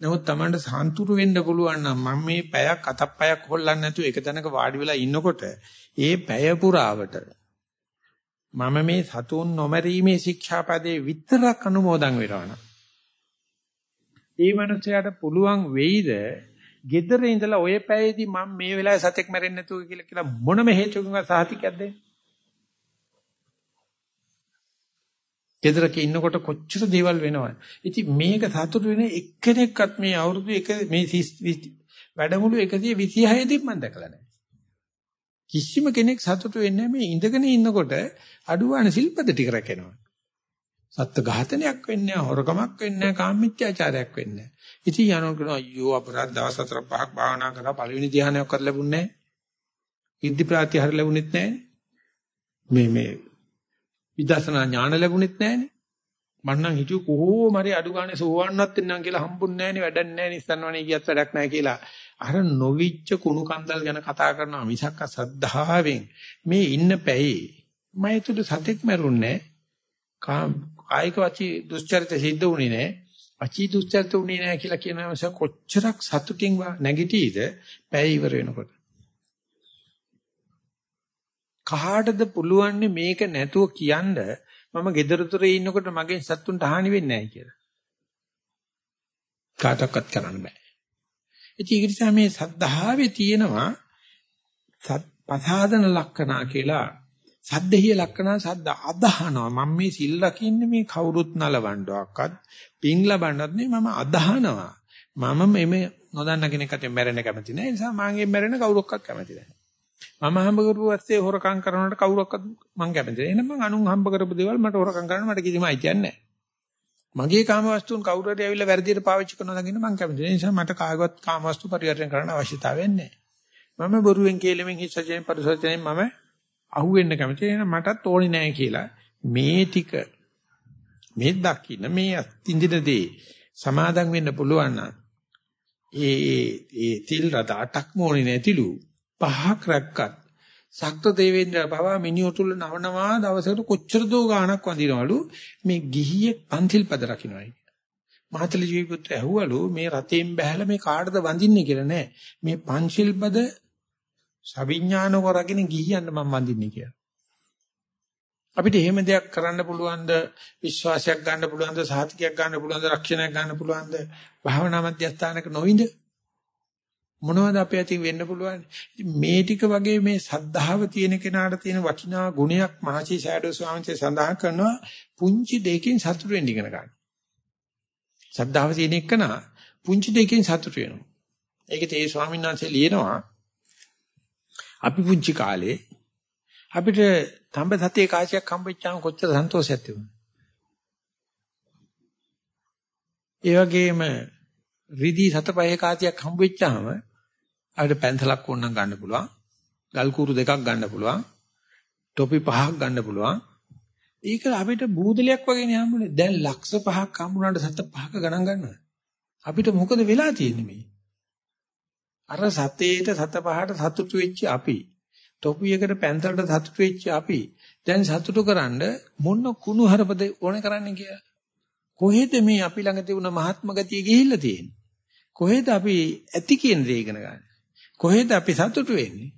නමුත් Tamanට සාන්තුරු වෙන්න පුළුවන් නම් මම මේ පැයක් අතක් පැයක් හොල්ලන්නේ නැතුව එක තැනක වාඩි වෙලා ඉන්නකොට ඒ පැය පුරාවට මම මේ සතුන් නොමරීමේ ශික්ෂාපදේ විතරක් අනුමෝදන් වෙනවා ඒ මනුස්සයාට පුළුවන් වෙයිද gedare ඉඳලා ඔය පැයේදී මම මේ වෙලාවේ සතෙක් මැරෙන්නේ නැතුව කියලා කියලා මොනම හේතුවකින්වත් සාහිතිකයක් දෙන්නේ ගෙදරක ඉන්නකොට කොච්චර දේවල් වෙනවද? ඉතින් මේක සතුටු වෙන එක්කෙනෙක්වත් මේ අවුරුදු එක මේ වැඩමුළු 126 දී මම දැකලා නැහැ. කිසිම කෙනෙක් සතුටු වෙන්නේ මේ ඉඳගෙන ඉන්නකොට අඩුවාන සිල්පද ටික රැකෙනවා. සත්ත්ව ඝාතනයක් වෙන්නේ නැහැ, හොරකමක් වෙන්නේ නැහැ, කාමමිත්‍යාචාරයක් වෙන්නේ නැහැ. ඉතින් යනකොට කියනවා අයියෝ අපරාධ දවස් හතර පහක් භාවනා කරලා පළවෙනි ධ්‍යානයක්වත් ලැබුණේ නැහැ. ඉද්ධි ප්‍රාතිහාර ලැබුණෙත් නැහැ. මේ මේ විදර්ශනා ඥාන ලැබුණෙත් නැහනේ. මං නම් හිතුව කොහොම හරි අඩු ගානේ සෝවන්නත් වෙන්නම් කියලා හම්බුන්නේ නැහනේ වැඩක් නැහනේ ඉස්සන්නවනේ කියත් වැඩක් නැහැ කියලා. අර නොවිච්ච කුණු කන්දල් ගැන කතා කරනවා මිසක් සද්ධාවෙන් මේ ඉන්න පැයේ මම ඒතුළු සතෙක් මැරුන්නේ කායික වචී දුස්චරිත සිද්ධ වුණේ නැහැ. වචී දුස්චරිත වුණේ නැහැ කියලා කියනවා කොච්චරක් සතුටින් නැගිටීද පැය ඉවර වෙනකොට. කාටද පුළුවන් මේක නැතුව කියන්න මම gedarature ඉන්නකොට මගෙන් සත්තුන්ට හානි වෙන්නේ නැහැ කියලා. කාටවත් කරන්න බෑ. ඒක නිසා මේ සද්ධාවේ තියෙනවා පසාදන ලක්ෂණා කියලා සද්දහිය ලක්ෂණ සද්ද අදහනවා මම මේ සිල් රකින්නේ මේ කවුරුත් නලවන්නවක්වත් පිං ලබන්නත් නෙමෙයි මම අදහනවා මම මේ නොදන්න කෙනෙක් අතේ මැරෙන්න කැමති නැහැ ඒ නිසා මාගේ මැරෙන්න කවුරක්වත් කැමති නැහැ මම හම්බ කරපු වස්තේ හොරකම් කරනවට කවුරක්වත් මං කැමති නැහැ. එහෙනම් මං අනුන් හම්බ කරපු දේවල් මට හොරකම් කරන්න මට කිසිම අයිතියක් නැහැ. මගේ කාම වස්තුන් කවුරු හරි ඇවිල්ලා වැරදියට පාවිච්චි කරනවා දකින්න මං කැමති නැහැ. ඒ නිසා මට කාගවත් කාම වස්තු පරිවර්තන කරන්න අවශ්‍යතාවයක් නැහැ. මම බොරුවෙන් කේලෙමින් හිස්සජෙන් පරිසජෙන් මම අහුවෙන්න කැමති. එහෙනම් මටත් ඕනේ නැහැ කියලා. මේ ටික මේ දකින්න මේ ඉන්දිනදී සමාදම් වෙන්න පුළුවන් නම් ඒ ඒ තිල් රට අටක් මොනේ නැතිලු පහක් රැක්කත් සක්‍ර දේවේන්ද්‍ර පවා මිනිඔතුල නවනවා දවසකට කොච්චර දෝ ගාණක් වඳිනවලු මේ ගිහියෙක් පන්තිල් පද රකින්නයි මහතලි ජීවිපුත්‍ර ඇහුවලු මේ රතෙන් බහැලා මේ කාටද වඳින්නේ කියලා නෑ මේ පන්සිල් පද සවිඥානව රකින්න ගිහියන්ට මම වඳින්නේ කියලා. අපිට එහෙම දෙයක් කරන්න පුළුවන්ද? විශ්වාසයක් ගන්න පුළුවන්ද? සාහිතිකයක් ගන්න පුළුවන්ද? රක්ෂණයක් ගන්න පුළුවන්ද? භාවනා මධ්‍යස්ථානක නොවින්ද මොනවද අපේ අතින් වෙන්න පුළුවන්? මේ ටික වගේ මේ සද්ධාව තියෙන කෙනාට තියෙන වටිනා ගුණයක් මහචි ෂැඩෝ ස්වාමීන් සඳහන් කරනවා පුංචි දෙයකින් සතුට වෙන්න ඉගෙන ගන්න. සද්ධාව තියෙන එකනා පුංචි දෙයකින් සතුට වෙනවා. ඒකේ තේ ස්වාමීන් වහන්සේ ලියනවා අපි පුංචි කාලේ අපිට තඹ සතේ කාසියක් හම්බෙච්චාම කොච්චර සන්තෝෂයක් තිබුණා. ඒ වගේම රිදී සතපහේ කාසියක් හම්බෙච්චාම අපිට පැන්සලක් ඕනනම් ගන්න පුළුවන්. ගල් කූරු දෙකක් ගන්න පුළුවන්. ටොපි පහක් ගන්න පුළුවන්. ඒක අපිට බූදලයක් වගේනේ හම්බුනේ. දැන් ලක්ෂ පහක් හම්බුනාට සත පහක ගණන් ගන්නවා. අපිට මොකද වෙලා තියෙන්නේ මේ? අර සතේට සත පහට සතුටු වෙච්ච අපි ටොපියකට පැන්සලට සතුටු වෙච්ච අපි දැන් සතුටු කරන්න මොන කුණු හරපද ඕනේ කරන්නේ කියලා. කොහෙද මේ අපි ළඟ තිබුණ මහත්ම ගතිය ගිහිල්ලා තියෙන්නේ? කොහෙද අපි ඇති කියන දේ ඉගෙන ගන්න? කොහෙද අපි සතුටු වෙන්නේ?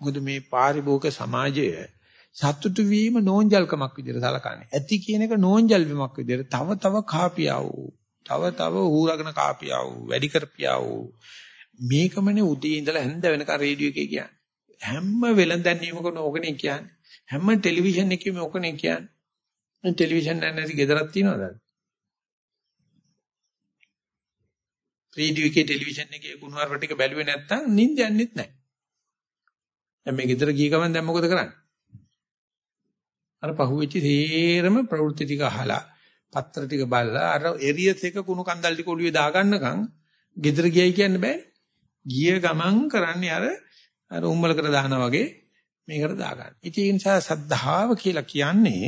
මොකද මේ පාරිභෝගික සමාජය සතුටු වීම නෝන්ජල්කමක් විදිහට සලකන්නේ. ඇති කියන එක නෝන්ජල් වීමක් විදිහට තව තව කාපියාව තව තව ඌරගෙන කාපියාව වැඩි කරපියාව මේකමනේ උදේ ඉඳලා හැන්ද වෙනකන් රේඩියෝ එකේ කියන්නේ. හැම වෙලඳැන්වීමකම ඕකනේ කියන්නේ. හැම ටෙලිවිෂන් එකේම ඕකනේ කියන්නේ. ටෙලිවිෂන් නැති ගෙදරක් තියනවද? රේඩියෝ එකේ ටෙලිවිෂන් එකේ කුණුහරුප ටික බැලුවේ නැත්තම් නිින්ද යන්නෙත් නැහැ. දැන් මේ ගෙදර ගිය ගමන් දැන් මොකද කරන්නේ? අර පහුවෙච්ච තේරම ප්‍රවෘත්ති ටික අහලා පත්‍ර ටික බලලා අර එරියස් එක කුණු කන්දල් ටික ඔළුවේ දාගන්නකම් ගෙදර ගියයි කියන්න බෑනේ. ගිය ගමන් කරන්නේ අර අර උම්මලකට දානවා වගේ මේකට දාගන්න. ඉතින් ඒ නිසා සද්ධාව කියලා කියන්නේ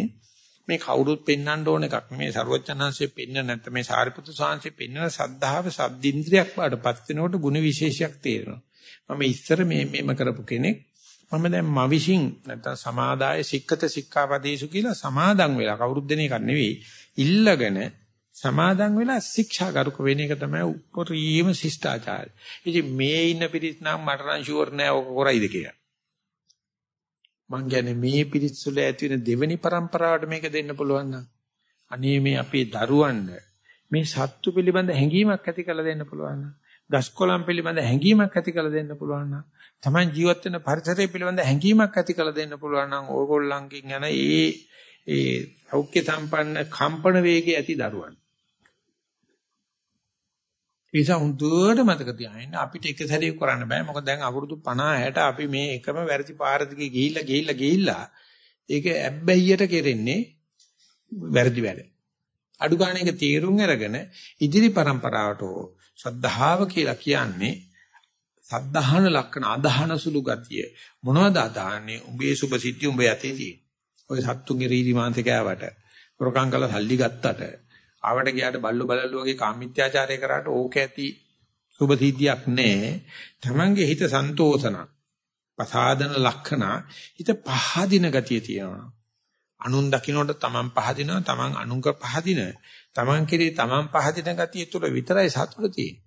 මේ කවුරුත් පෙන්වන්න ඕන එකක් නෙමේ ਸਰවඥාන්සේ පෙන්න නැත්නම් මේ සාරිපුත්‍ර සාංශේ පෙන්වන සද්ධාව සද්දින්ද්‍රියක් බාටපත් වෙනකොට ಗುಣ විශේෂයක් තේරෙනවා. මම ඉස්සර මේ මෙම කරපු කෙනෙක් මම දැන් මවිෂින් නැත්නම් සමාදාය සික්කත සික්කාපදේශු කියලා සමාදන් වෙලා කවුරුත් දෙන එකක් නෙවෙයි. ඉල්ලගෙන සමාදන් වෙලා ශික්ෂාගරුක වෙන එක තමයි උපරිම ශිෂ්ටාචාරය. ඉතින් මේ ඉන්න පිරිස් නම් මට නම් ෂුවර් නෑ ඔක කරයිද කියලා. මං කියන්නේ මේ පිරිස් වල ඇති වෙන දෙවෙනි પરම්පරාවට මේක දෙන්න පුළුවන් නම් අනේ මේ අපේ දරුවන්ට මේ සත්තු පිළිබඳ හැඟීමක් ඇති කරලා දෙන්න පුළුවන් නම් ගස්කොලන් පිළිබඳ හැඟීමක් ඇති කරලා දෙන්න පුළුවන් නම් Taman ජීවත් වෙන පරිසරය පිළිබඳ හැඟීමක් ඇති කරලා දෙන්න පුළුවන් නම් ඕගොල්ලන්ගෙන් යන ඒ ඒ සෞඛ්‍ය සම්පන්න කම්පන වේගය ඇති දරුවන් ඒ නිසා හුදුවට මතක තියාගන්න අපිට එක සැරේ කරන්න බෑ. මොකද දැන් අවුරුදු 50 60 අපි මේ එකම වැරදි පාර දිගේ ගිහිල්ලා ගිහිල්ලා ගිහිල්ලා ඒක ඇබ්බැහියට කෙරෙන්නේ වැරදි වැඩ. අඩු ගන්න එක තීරුම් අරගෙන ඉදිරි પરම්පරාවට සද්ධාව කියලා කියන්නේ සද්ධාහන ලක්ෂණ අදහන සුළු ගතිය මොනවද අදහන්නේ උඹේ සුභ සිද්ධි උඹ යතේ තියෙන. ඔය සත්තුන්ගේ රීදි මාන්තේ කෑවට, ප්‍රකං කළ සල්ලි ගත්තට ආවට ගියාට බල්ලු බලල්ලු වගේ කාමීත්‍යාචාරය කරාට ඕක ඇති සුබ සිද්ධියක් නැහැ. Tamange හිත සන්තෝෂණ. පසාදන ලක්ෂණ හිත පහදින ගතිය තියෙනවා. අනුන් දකින්නට Taman පහදිනවා Taman අනුංග පහදින. Taman කෙරේ Taman පහදින ගතිය තුළ විතරයි සතුට තියෙන්නේ.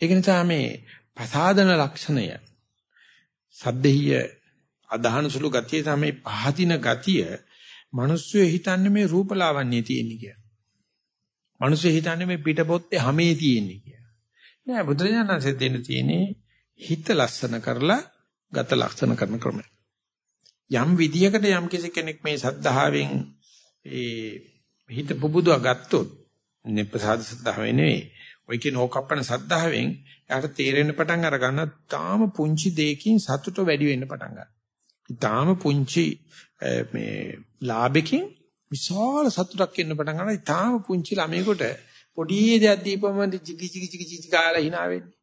ඒක නිසා මේ පසාදන ලක්ෂණය සද්දෙහිය අදහන සුළු ගතිය තමයි පහදින ගතිය මිනිස්සු හිතන්නේ මේ රූපලාවන්‍ය තියෙන්නේ කියලා. මිනිස්සු හිතන්නේ මේ පිටපොත්තේ හැමේ තියෙන්නේ කියලා. නෑ බුදුරජාණන්සේ දෙන්න තියෙන්නේ හිත ලස්සන කරලා ගත ලක්ෂණ කරන ක්‍රමය. යම් විදියකට යම් කෙනෙක් මේ සද්ධාවෙන් ඒ හිත පුබුදුව ගත්තොත් නිප්පසාද සද්ධාව නෙවෙයි. ඔය කියන ඕකප්පන සද්ධාවෙන් යාට තේරෙන්න පටන් අර ගන්න තාම පුංචි දෙයකින් සතුට වැඩි වෙන්න පටන් ගන්නවා. තාම පුංචි මේ ලාභකින් විශාල සතුටක් එන්න පටන් ගන්නවා. ඊටාම පුංචි ළමයෙකුට පොඩි දෙයක් දීපම චිකි චිකි චිකි චිකි කාලා hina වෙන්නේ.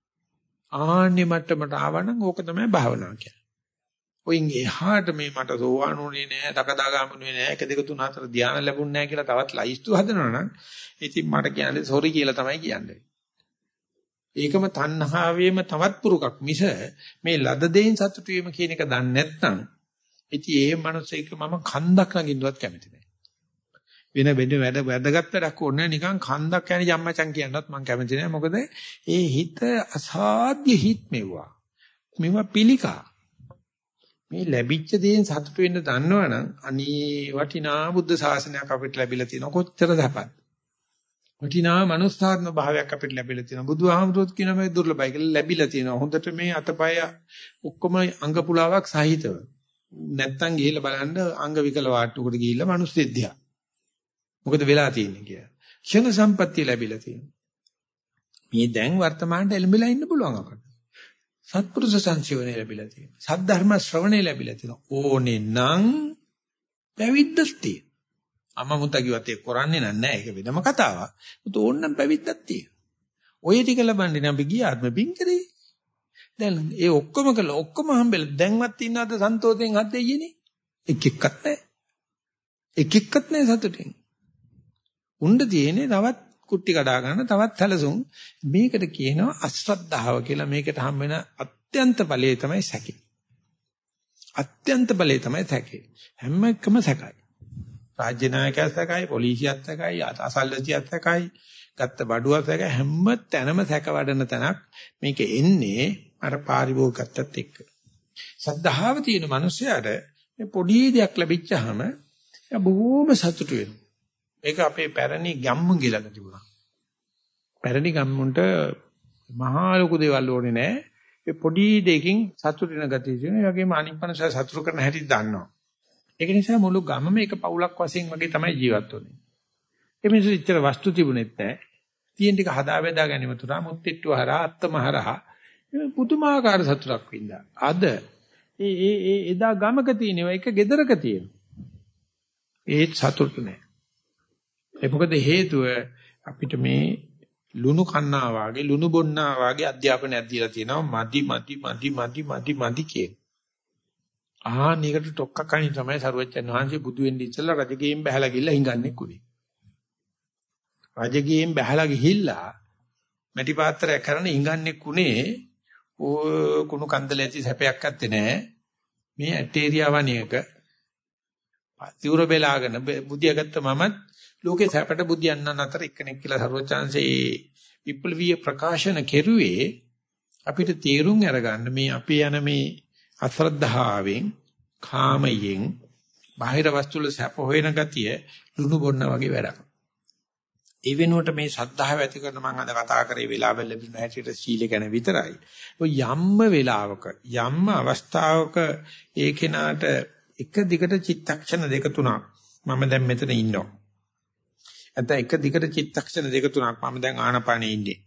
ආන්නේ මට්ටමට ආවනම් ඕක තමයි භාවනාව කියන්නේ. ඔයින් එහාට මේ මට සෝවානුනේ නෑ, දකදාගාමුනේ නෑ, 1 2 3 4 ධානය ලැබුණ නෑ කියලා තවත් ලයිස්තු හදනවනම් ඉතින් මට කියන්නේ සෝරි කියලා තමයි කියන්නේ. ඒකම තණ්හාවේම තවත් පුරුකක් මිස මේ ලද දෙයින් සතුටු වීම කියන එක දන්නේ නැත්නම් ඉතින් ඒ මනුස්සයෙක් මම කන්දක් නගින්නවත් කැමති නෑ. වෙන වෙන වැඩ වැදගත් වැඩක් ඕනේ නිකන් කන්දක් යන ජම්මචන් කියනවත් මම කැමති නෑ. මොකද ඒ හිත අසාධ්‍ය හිත් මෙවුවා. මෙවුවා පිළිකා. මේ ලැබිච්ච දේෙන් සතුට වෙන්න දන්නවනම් අනී වටිනා බුද්ධ ශාසනයක් අපිට ලැබිලා තියෙනවා. කොච්චර දහපත්. වටිනා මනුස්සාත්ම භාවයක් අපිට ලැබිලා තියෙනවා. බුදුහාමුදුරුවෝ කියන මේ දුර්ලභයි කියලා ලැබිලා තියෙනවා. හොඳට මේ අතපය ඔක්කොම අංග පුලාවක් සහිතව. නැත්තම් ගිහිල්ලා බලන්න අංග විකල වාට්ටුවකට ගිහිල්ලා මිනිස්සු දෙද්දියා මොකද වෙලා තියෙන්නේ කියලා. ක්ෂණ සම්පත්තිය ලැබිලා තියෙනවා. මේ දැන් වර්තමානට එළඹිලා ඉන්න පුළුවන් අපට. සත්පුරුෂ සංසිවණේ ලැබිලා තියෙනවා. සද්ධර්ම ශ්‍රවණේ ලැබිලා තියෙනවා. ඕනේ නම් පැවිද්දක් තියෙනවා. අම්මා මුත්තා කිව්වත් ඒක කරන්නේ නැහැ. ඒක වෙනම කතාවක්. ඒත් ඕන්නම් පැවිද්දක් තියෙනවා. ඔය ටික ලබන්නේ නම් අපි ගිය ආත්ම පින් කරේ. දැන් ඒ ඔක්කොම කළ ඔක්කොම හම්බෙලා දැන්වත් ඉන්නවද සන්තෝෂයෙන් හත් දෙයියනේ? එක එක්කත් නැහැ. එක එක්කත් නැහැ සතුටින්. උණ්ඩ තියෙන්නේ තවත් කුට්ටි කඩා ගන්න තවත් සැලසුම් මේකට කියනවා අශ්‍රද්ධාව කියලා. මේකට හම් වෙන අත්‍යන්ත ඵලයේ තමයි සැකේ. අත්‍යන්ත ඵලයේ තමයි සැකේ. හැම එකම සැකයි. රාජ්‍ය නායකයා සැකයි පොලිසියත් සැකයි අසල්වැසියත් සැකයි ගත්ත බඩුවක් සැකයි. හැම තැනම සැක වඩන තැනක් මේක එන්නේ අර පාරිභෝගිකත්වයට එක්ක. සද්ධාව තියෙන මිනිසයාට මේ පොඩි දෙයක් ලැබිච්චාම බොහොම සතුටු වෙනවා. ඒක අපේ පැරණි ගම්මු ගිලලා තිබුණා. පැරණි ගම්මුන්ට මහා ලොකු දේවල් ඕනේ නැහැ. ඒ පොඩි දෙයකින් සතුටින ගතිය තියෙන. ඒ වගේම අනිත් මනස සතුටු කරන හැටි දන්නවා. ඒක නිසා මුළු ගමම එක පවුලක් වශයෙන් වගේ තමයි ජීවත් වෙන්නේ. ඒ මිනිස්සු ඉච්චර වස්තු තිබුණෙත් නැහැ. තියෙන ටික හදා බෙදා ගැනීම තුරා මුත්තිට්ටු හරහා අත්තමහරහා පුදුමාකාර සතුටක් වින්දා. අද ඒ ඒ එදා ගමක තියෙනවා එක ගෙදරක තියෙනවා. ඒත් සතුට නැහැ. ඒ මොකද හේතුව අපිට මේ ලුණු කන්නා වාගේ ලුණු බොන්නා වාගේ අධ්‍යාපනයක් දීලා තියෙනවා මදි මදි මදි මදි මදි මදි කියන. ආන්නයකට ටොක්ක කණි තමයි සරුවච්චන් වහන්සේ බුදු වෙන්න ඉස්සෙල්ලා රජගෙයින් බහැලා ගිහිල්ලා හිඟන්නේ කුනේ. රජගෙයින් බහැලා ගිහිල්ලා මැටි පාත්‍රයක් කරන හිඟන්නේ කුනේ ඕ කුණු කන්දල ඇති සැපයක් ඇත්තේ නැහැ. මේ ඇටේරියා වණියක තිවුර බෙලාගෙන බුදියා ගත්ත මමත් ලෝකේ සැපට බුදියන්නන් අතර එක්කෙනෙක් කියලා සරුවච්චන්සේ විප්ලවීය ප්‍රකාශන කෙරුවේ අපිට තීරුම් අරගන්න මේ අපි යන මේ අශ්‍රද්ධාවෙන් කාමයෙන් බාහිර වස්තු වල සැප හොයන ගතිය ලුණු බොන්න වගේ වැඩක්. ඒ වෙනුවට මේ ශ්‍රද්ධාව ඇති කරන මම අද කතා කරේ වෙලාවෙ ලැබෙන හැටියට සීල ගැන විතරයි. ඔය යම්ම වෙලාවක යම්ම අවස්ථාවක ඒ කෙනාට එක දිගට චිත්තක්ෂණ දෙක තුනක් මම දැන් මෙතන ඉන්නවා. නැත්නම් එක දිගට චිත්තක්ෂණ දෙක තුනක් මම දැන් ආනපානේ ඉන්නේ.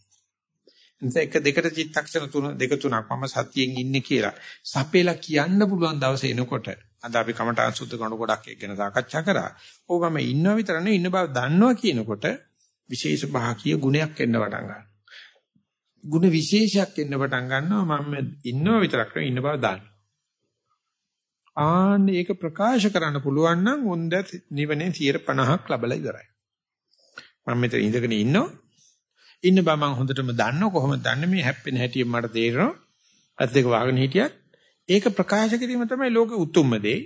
නැත්නම් එක දෙකට චිත්තක්ෂණ තුන දෙක තුනක් මම සතියෙන් ඉන්නේ කියලා. සපේලා කියන්න පුළුවන් දවස එනකොට අද අපි කමඨාන් සුද්ධ කරන ගොඩක් ගැන සාකච්ඡා කරා. ඕක මම ඉන්නව විතර නෙවෙයි ඉන්න බව දන්නවා කියනකොට විශේෂ භාකීය ගුණයක් එන්න පටන් ගන්නවා. ගුණ විශේෂයක් එන්න පටන් ගන්නවා මම ඉන්නව විතරක් නෙවෙයි ඉන්න බව දන්නවා. ආන්න ඒක ප්‍රකාශ කරන්න පුළුවන් නම් උන්ද නිවනේ 50ක් ලැබලා ඉවරයි. මම මෙතන ඉඳගෙන ඉන්නවා. ඉන්න බව මම හොඳටම දන්නව කොහොමද දන්නේ මේ හැප්පෙන හැටි මට තේරෙනවා. අත් දෙක වහගෙන හිටියත් ඒක ප්‍රකාශ කිරීම තමයි ලෝකෙ උතුම්ම දේ.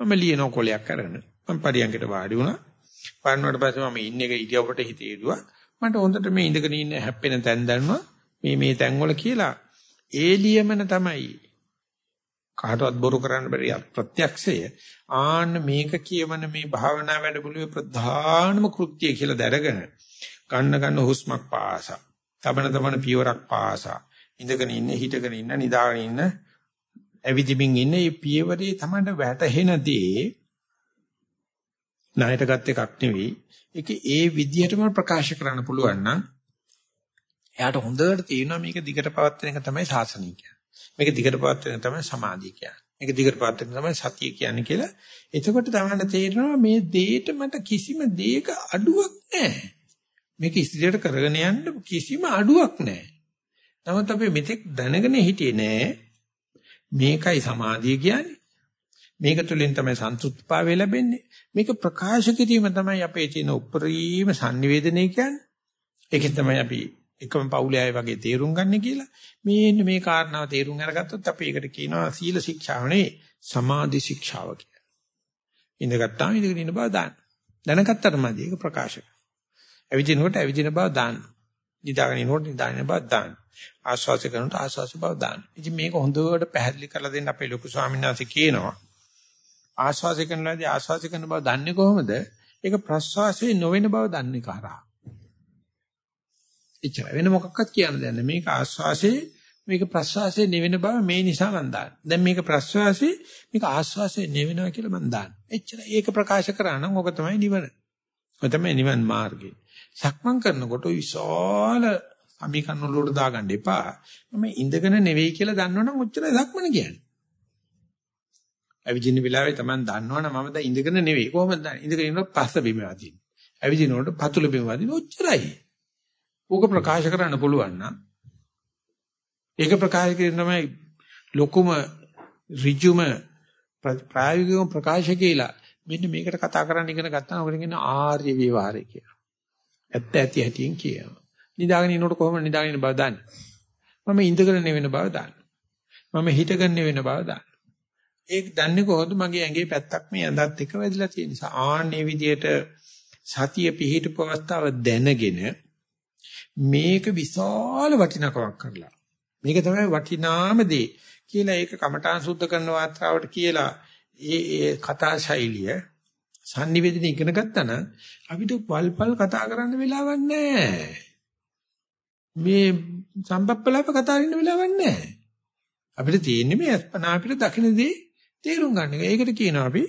මම ලියන කොලයක් කරගෙන මම පරියන්කට වාඩි වුණා. වන්නවට පස්සේ මම ඉන්නේ එක ඉරියව්වට හිතේ යදුවා. මට හොඳට මේ ඉඳගෙන ඉන්න හැප්පෙන තැන් දැනුණා. මේ මේ තැන් වල කියලා ඒලියමන තමයි කාටවත් බොරු කරන්න බැරි ප්‍රත්‍යක්ෂය ආන්න මේක කියවන මේ භාවනා වැඩමුළුවේ ප්‍රධානම කෘත්‍යය කියලා දැරගෙන ගන්න ගන්න හුස්මක් පාසා තබන තබන පියවරක් පාසා ඉඳගෙන ඉන්න හිටගෙන ඉන්න නිදාගෙන ඉන්න ඇවිදිමින් ඉන්න මේ පියවරේ තමයි වැටහෙනදී ණයට ගත් එකක් නෙවෙයි. ඒක ඒ විදිහටම ප්‍රකාශ කරන්න පුළුවන් නම් එයාට හොඳට තේරෙනවා මේක දිගට පවත්වන එක තමයි සාසනික කියන්නේ. මේක දිගට පවත්වන එක තමයි සමාධිය කියන්නේ. මේක දිගට පවත්වන එක තමයි සතිය කියන්නේ කියලා. එතකොට තමයි තේරෙනවා මේ දෙයට මට කිසිම දෙයක අඩුවක් නැහැ. මේක ඉදිරියට කරගෙන යන්න කිසිම අඩුවක් නැහැ. නමුත් අපි මෙතෙක් දැනගෙන හිටියේ නෑ මේකයි සමාධිය කියන්නේ. මේක තුළින් තමයි සන්තුෂ්ත්භාවය ලැබෙන්නේ. මේක ප්‍රකාශ කිරීම තමයි අපේ තියෙන උපරිම sannivedanaya කියන්නේ. ඒකෙන් තමයි අපි එකම පවුලේ අය වගේ තේරුම් ගන්න කියලා. මේ මේ කාරණාව තේරුම් අරගත්තොත් අපි ඒකට කියනවා සීල ශික්ෂාව නෙවෙයි සමාධි ශික්ෂාව කියලා. ඉඳගත්තාම ඉඳගෙන ඉන්න බව දාන්න. දැනගත්තට මදි ඒක ප්‍රකාශ කරනවා. ඇවිදිනකොට ඇවිදින බව දාන්න. නිදාගෙන ඉනකොට නිදාගෙන බව දාන්න. ආස්වාස කරනකොට ආස්වාස බව දාන්න. ඉතින් මේක හොඳට පැහැදිලි කරලා දෙන්න අපේ ලොකු ස්වාමීන් වහන්සේ කියනවා. ආස්වාසය කරනවාදී ආස්වාසය කරන බව දන්නේ කොහොමද? ඒක ප්‍රස්වාසයේ නොවන බව දන්නේ කරා. එච්චර වෙන මොකක්වත් කියන්න දෙන්නේ මේක ආස්වාසයේ මේක ප්‍රස්වාසයේ නෙවෙන බව මේ නිසා මම දාන්නේ. දැන් මේක ප්‍රස්වාසයේ මේක ආස්වාසයේ නෙවෙනවා කියලා මම දාන්නේ. එච්චර ඒක ප්‍රකාශ කරා නම් ඔක තමයි නිවන. ඔය තමයි නිවන් මාර්ගය. සක්මන් කරනකොට විශාල අමිකන් වලට දාගන්න එපා. මම ඉඳගෙන නෙවෙයි කියලා දන්නවනම් ඔච්චරයි සක්මන කියන්නේ. ඇවිදින වෙලාවේ Taman දන්නවනම් මම දැන් ඉඳගෙන නෙවෙයි. කොහොමද දන්නේ? ඉඳගෙන ඉන්නකොට පස්ස බිම වදින්න. ඇවිදිනකොට පතුල බිම වදින්න ඔච්චරයි. ඕක ප්‍රකාශ කරන්න පුළුවන් නම් ඒක ප්‍රකාශ කිරීම තමයි ලොකුම ඍජුම ප්‍රායෝගික ප්‍රකාශ කියලා. මෙන්න මේකට කතා කරන්න ඉගෙන ගත්තා නම් ඔකට කියන ආර්ය විවරය කියලා. ඇත්ත ඇති හැටියෙන් කියනවා. නිදාගෙන ඉන්නකොට කොහොමද නිදාගෙන ඉන්න බව දන්නේ? මම ඉඳගෙන නෙවෙන බව දන්නේ. මම හිටගෙන නෙවෙන බව දන්නේ. ඒක දන්නේ කොහොමද මගේ ඇඟේ පැත්තක් මේ ඇඳත් එක වැදිලා තියෙන නිසා ආන්නේ විදියට සතිය පිහිටපු අවස්ථාව දැනගෙන මේක විශාල වටිනකමක් කරලා මේක තමයි වටිනාම දේ කියලා ඒක කමඨාන් සුද්ධ කරන වාත්‍රාවට කියලා ඒ ඒ කතා ශෛලිය sannivedana ඉගෙන ගත්තා නම් අපිට පල්පල් කතා කරන්න වෙලාවක් නැහැ මේ සම්පප්පලාප කතා කරන්න වෙලාවක් නැහැ අපිට තියෙන්නේ මේ අස්පනා අපිට දකින්නේ තේරුම් ගන්න එක. ඒකට කියනවා අපි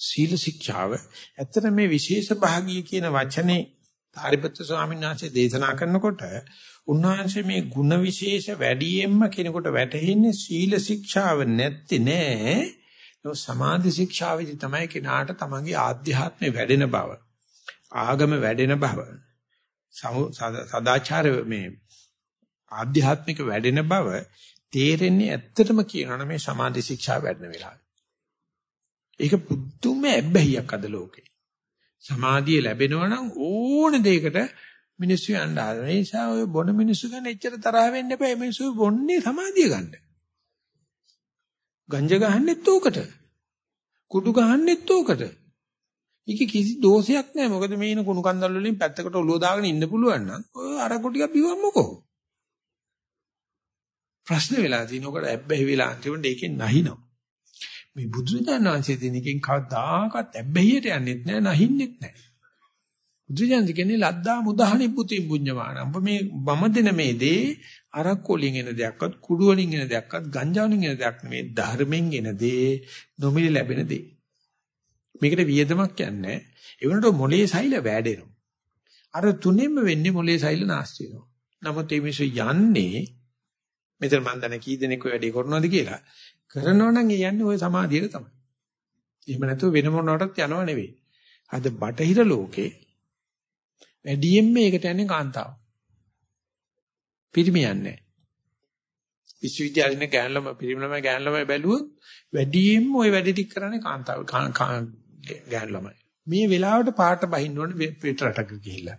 සීල ශික්ෂාව. ඇත්තට මේ විශේෂ භාගීය කියන වචනේ ධාරිපුත්‍ර ස්වාමීන් වහන්සේ දේශනා කරනකොට උන්වහන්සේ මේ ಗುಣ විශේෂ වැඩියෙන්ම කෙනෙකුට වැටහෙන්නේ සීල ශික්ෂාව නැත්තේ නෑ. ඒ සමාධි ශික්ෂාවේදී තමයි කෙනාට තමන්ගේ ආධ්‍යාත්මේ වැඩෙන බව. ආගම වැඩෙන බව. සදාචාර මේ ආධ්‍යාත්මික වැඩෙන බව තේරෙන්නේ ඇත්තටම කියනවනේ මේ සමාධි ශික්ෂා වැඩන වෙලාවේ. ඒක පුදුම ඇබ්බැහියක් අද ලෝකේ. සමාධිය ලැබෙනවා නම් ඕන දෙයකට මිනිස්සු යන්න හදන නිසා ඔය බොන මිනිස්සු ගැන එච්චර තරහ වෙන්න එපා. මිනිස්සු බොන්නේ සමාධිය ගන්න. ගංජා ගහන්නෙත් ඕකට. කුඩු ගහන්නෙත් ඕකට. ඒක කිසි දෝෂයක් නැහැ. මොකද මේ ඉන කුණු කන්දල් වලින් පැත්තකට ඔලුව දාගෙන ඉන්න පුළුවන් නම් ඔය අර කොටියක් බිව්වම්මකෝ. ප්‍රශ්න වෙලා තිනකොට ඇබ්බැහි වෙලා අන්තිමට ඒකෙන් නැහිනවා. මේ බුදුරජාණන් වහන්සේ දෙන එකෙන් කවදාකවත් ඇබ්බැහියට යන්නෙත් නැහැ නැහින්නෙත් නැහැ. බුදුරජාණන් කියන්නේ ලද්දා මුදහනි පුතින් පුඤ්ඤමාන. ඔබ මේ මම දෙන මේ දේ අරක් වලින් එන දෙයක්වත් කුඩු වලින් එන දෙයක්වත් ගංජා වලින් එන දෙයක් නෙමෙයි ධර්මෙන් එන දේ නොමිලි ලැබෙන දේ. මේකට වියදමක් යන්නේ. ඒ වුණාට මොලේ සෛල වැඩෙනවා. අර තුනෙන්ම වෙන්නේ මොලේ සෛල නාස්ති වෙනවා. නමුත් මේ මිනිස්සු යන්නේ මෙතන මම දන්නේ කී දෙනෙක් ඔය වැඩේ කරනවද කියලා. කරනවා නම් ඒ යන්නේ ওই සමාධියට තමයි. එහෙම නැතුව වෙන මොනකටත් යනව නෙවෙයි. අද බටහිර ලෝකේ වැඩියෙන්ම මේකට යන්නේ කාන්තාව. පිරිමියන්නේ. විශ්වවිද්‍යාලේ ගෑන් ළම පිරිමි ළමයි ගෑන් ළමයි බැලුවොත් වැඩියෙන්ම ওই වැඩ ටික කරන්නේ කාන්තාව ගෑන් ළමයි. මේ වෙලාවට පාට බහින්න ඕනේ පිට රටක ගිහිල්ලා.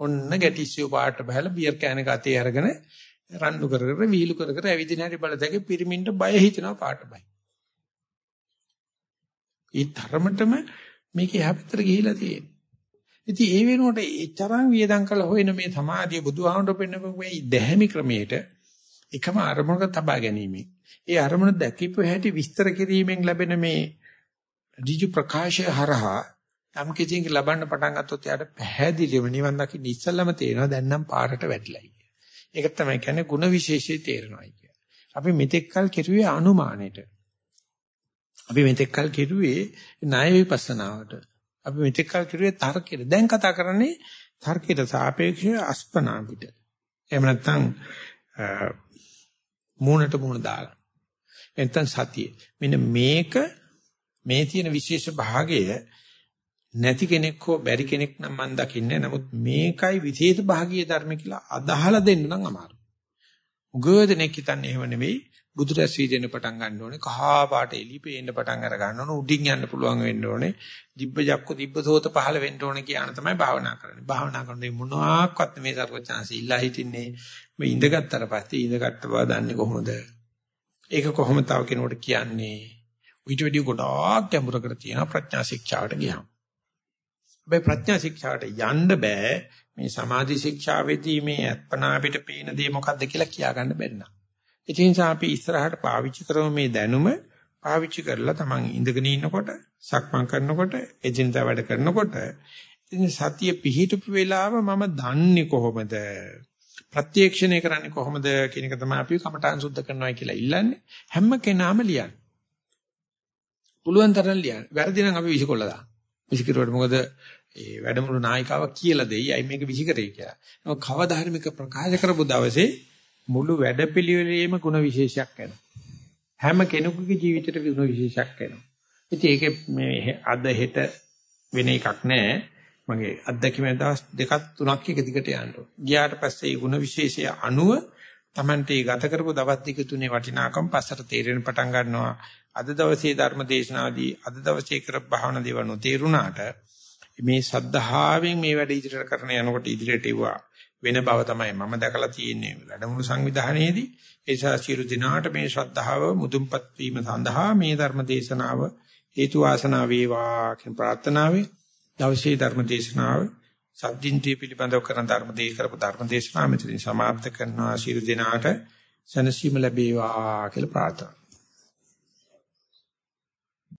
ඔන්න ගැටිසියෝ පාට බහලා බියර් කෑන එක අතේ අරගෙන රණ්ඩු කර කර වීලු කර කර ඇවිදින හැටි බලතැගේ පිරිමින්ට බය හිතෙනවා පාට බයි. ඒ තරමටම මේක එහා පැත්තට ගිහිලා තියෙන්නේ. ඉතින් ඒ වෙනුවට ඒ තරම් වියදම් කළ හොයන මේ සමාධිය බුදුහාමුදුරු පෙන්නපු මේ දැහැමි ක්‍රමයට එකම අරමුණක තබා ගැනීම. ඒ අරමුණ දැකීපු හැටි විස්තර කිරීමෙන් ලැබෙන මේ ඍජු ප්‍රකාශය හරහා යම් කිසියක ලබන්න පටන් ගත්තොත් යාට පැහැදිලිවම නිවන් දකින්න ඉස්සල්ලාම තේරෙනවා දැන් නම් පාරට වැටිලායි. ඒක තමයි කියන්නේ ಗುಣ විශේෂය තේරෙනවායි කියන්නේ. අපි මෙතෙක්කල් කෙරුවේ අනුමානෙට. අපි මෙතෙක්කල් කෙරුවේ ණය විපස්සනාවට. අපි මෙතෙක් කල් කිරුවේ තර්කයට. දැන් කතා කරන්නේ තර්කයට සාපේක්ෂව අස්පනා පිට. එහෙම නැත්නම් මූණට මූණ දාලා. එතෙන් සතිය. මෙන්න මේක මේ තියෙන විශේෂ භාගය නැති කෙනෙක් හෝ බැරි කෙනෙක් නම් මම දකින්නේ. නමුත් මේකයි විශේෂ භාගීය ධර්ම කියලා අදහලා දෙන්න නම් අමාරුයි. උගදෙනෙක් හිතන්නේ එහෙම නෙවෙයි. බුදුරැස් වීදෙන්න පටන් ගන්න ඕනේ. කහා පාට එලි පේන්න පටන් අර ගන්න ඕනේ. උඩින් යන්න පුළුවන් වෙන්න ඕනේ. දිබ්බ ජක්ක දිබ්බ සෝත පහළ වෙන්න ඕනේ කියන තමයි භාවනා කරන්නේ. භාවනා කරනකොට මොනවාක්වත් මේ සර්වචාන්සි ඉල්ලා හිටින්නේ මේ ඉඳගත්තර පස්සේ ඉඳගත්ත බව දන්නේ කොහොමද? ඒක කොහොමද තව කෙනෙකුට කියන්නේ? ඊට වැඩි ගොඩාක් ගැඹුරකට තියෙන ප්‍රඥා ශික්ෂාවට ගියාම. හැබැයි ප්‍රඥා ශික්ෂාවට යන්න බෑ මේ සමාධි ශික්ෂාවේදී මේ අත්පනා අපිට පේන දේ මොකද්ද කියලා කියා ගන්න බැන්න. ඒ නිසා අපි ඉස්සරහට පාවිච්චි කරමු මේ දැනුම පාවිච්චි කරලා Taman ඉඳගෙන ඉන්නකොට සක්මන් කරනකොට එදිනදා වැඩ කරනකොට ඉතින් සතිය පිහිටපු වෙලාව මම දන්නේ කොහොමද ප්‍රත්‍යක්ෂණය කරන්නේ කොහොමද කියන එක තමයි අපි කමඨාන් සුද්ධ කරනවා කියලා ඉල්ලන්නේ හැම කෙනාම ලියන්න. පුළුවන් තරම් ලියන්න. වැරදි නම් අපි විසිකොල්ල දාන්න. විසිකරුවට මොකද ඒ වැඩමුළු නායිකාවක් කියලා දෙයි අයි මේක විසිකරේ කියලා. නමුත් කවදා හරි මේක ප්‍රකාශ කරපු දවසේ මුළු වැඩපිළිවෙලේම ಗುಣ විශේෂයක් එනවා. හැම කෙනෙකුගේ ජීවිතේට ಗುಣ විශේෂයක් එනවා. ඉතින් ඒක මේ අද හෙට වෙන එකක් නෑ. මගේ අත්දැකීම දවස් දෙකක් තුනක් එක දිගට යන්න. ගියාට පස්සේ මේ ಗುಣ විශේෂය අනුව Tamante ගත කරපු දවස් දෙක තුනේ වටිනාකම් පස්සට තේරෙන පටන් ගන්නවා. අද දවසේ ධර්ම දේශනාදී අද දවසේ කර භාවනා දේවල් නොතේරුණාට මේ සද්ධාවෙන් මේ වැඩ ඉදිරියට කරන යනකොට ඉදිරියට එවුවා. වෙන බව තමයි මම දැකලා තියෙන්නේ. වැඩමුළු සංවිධානයේදී ඒ නිසා සියලු දිනාට මේ ශ්‍රද්ධාව මුදුන්පත් වීම සඳහා මේ ධර්ම දේශනාව හේතු වාසනා වේවා කියන ප්‍රාර්ථනාවේ දවසේ ධර්ම දේශනාව සද්දින්තිය පිළිබඳව කරන ධර්ම දේ කරපු ධර්ම දේශනාව මෙතනින් සමාප්ත කරනවා. සියලු දිනාට සනසීම ලැබේවා කියලා ප්‍රාර්ථනා.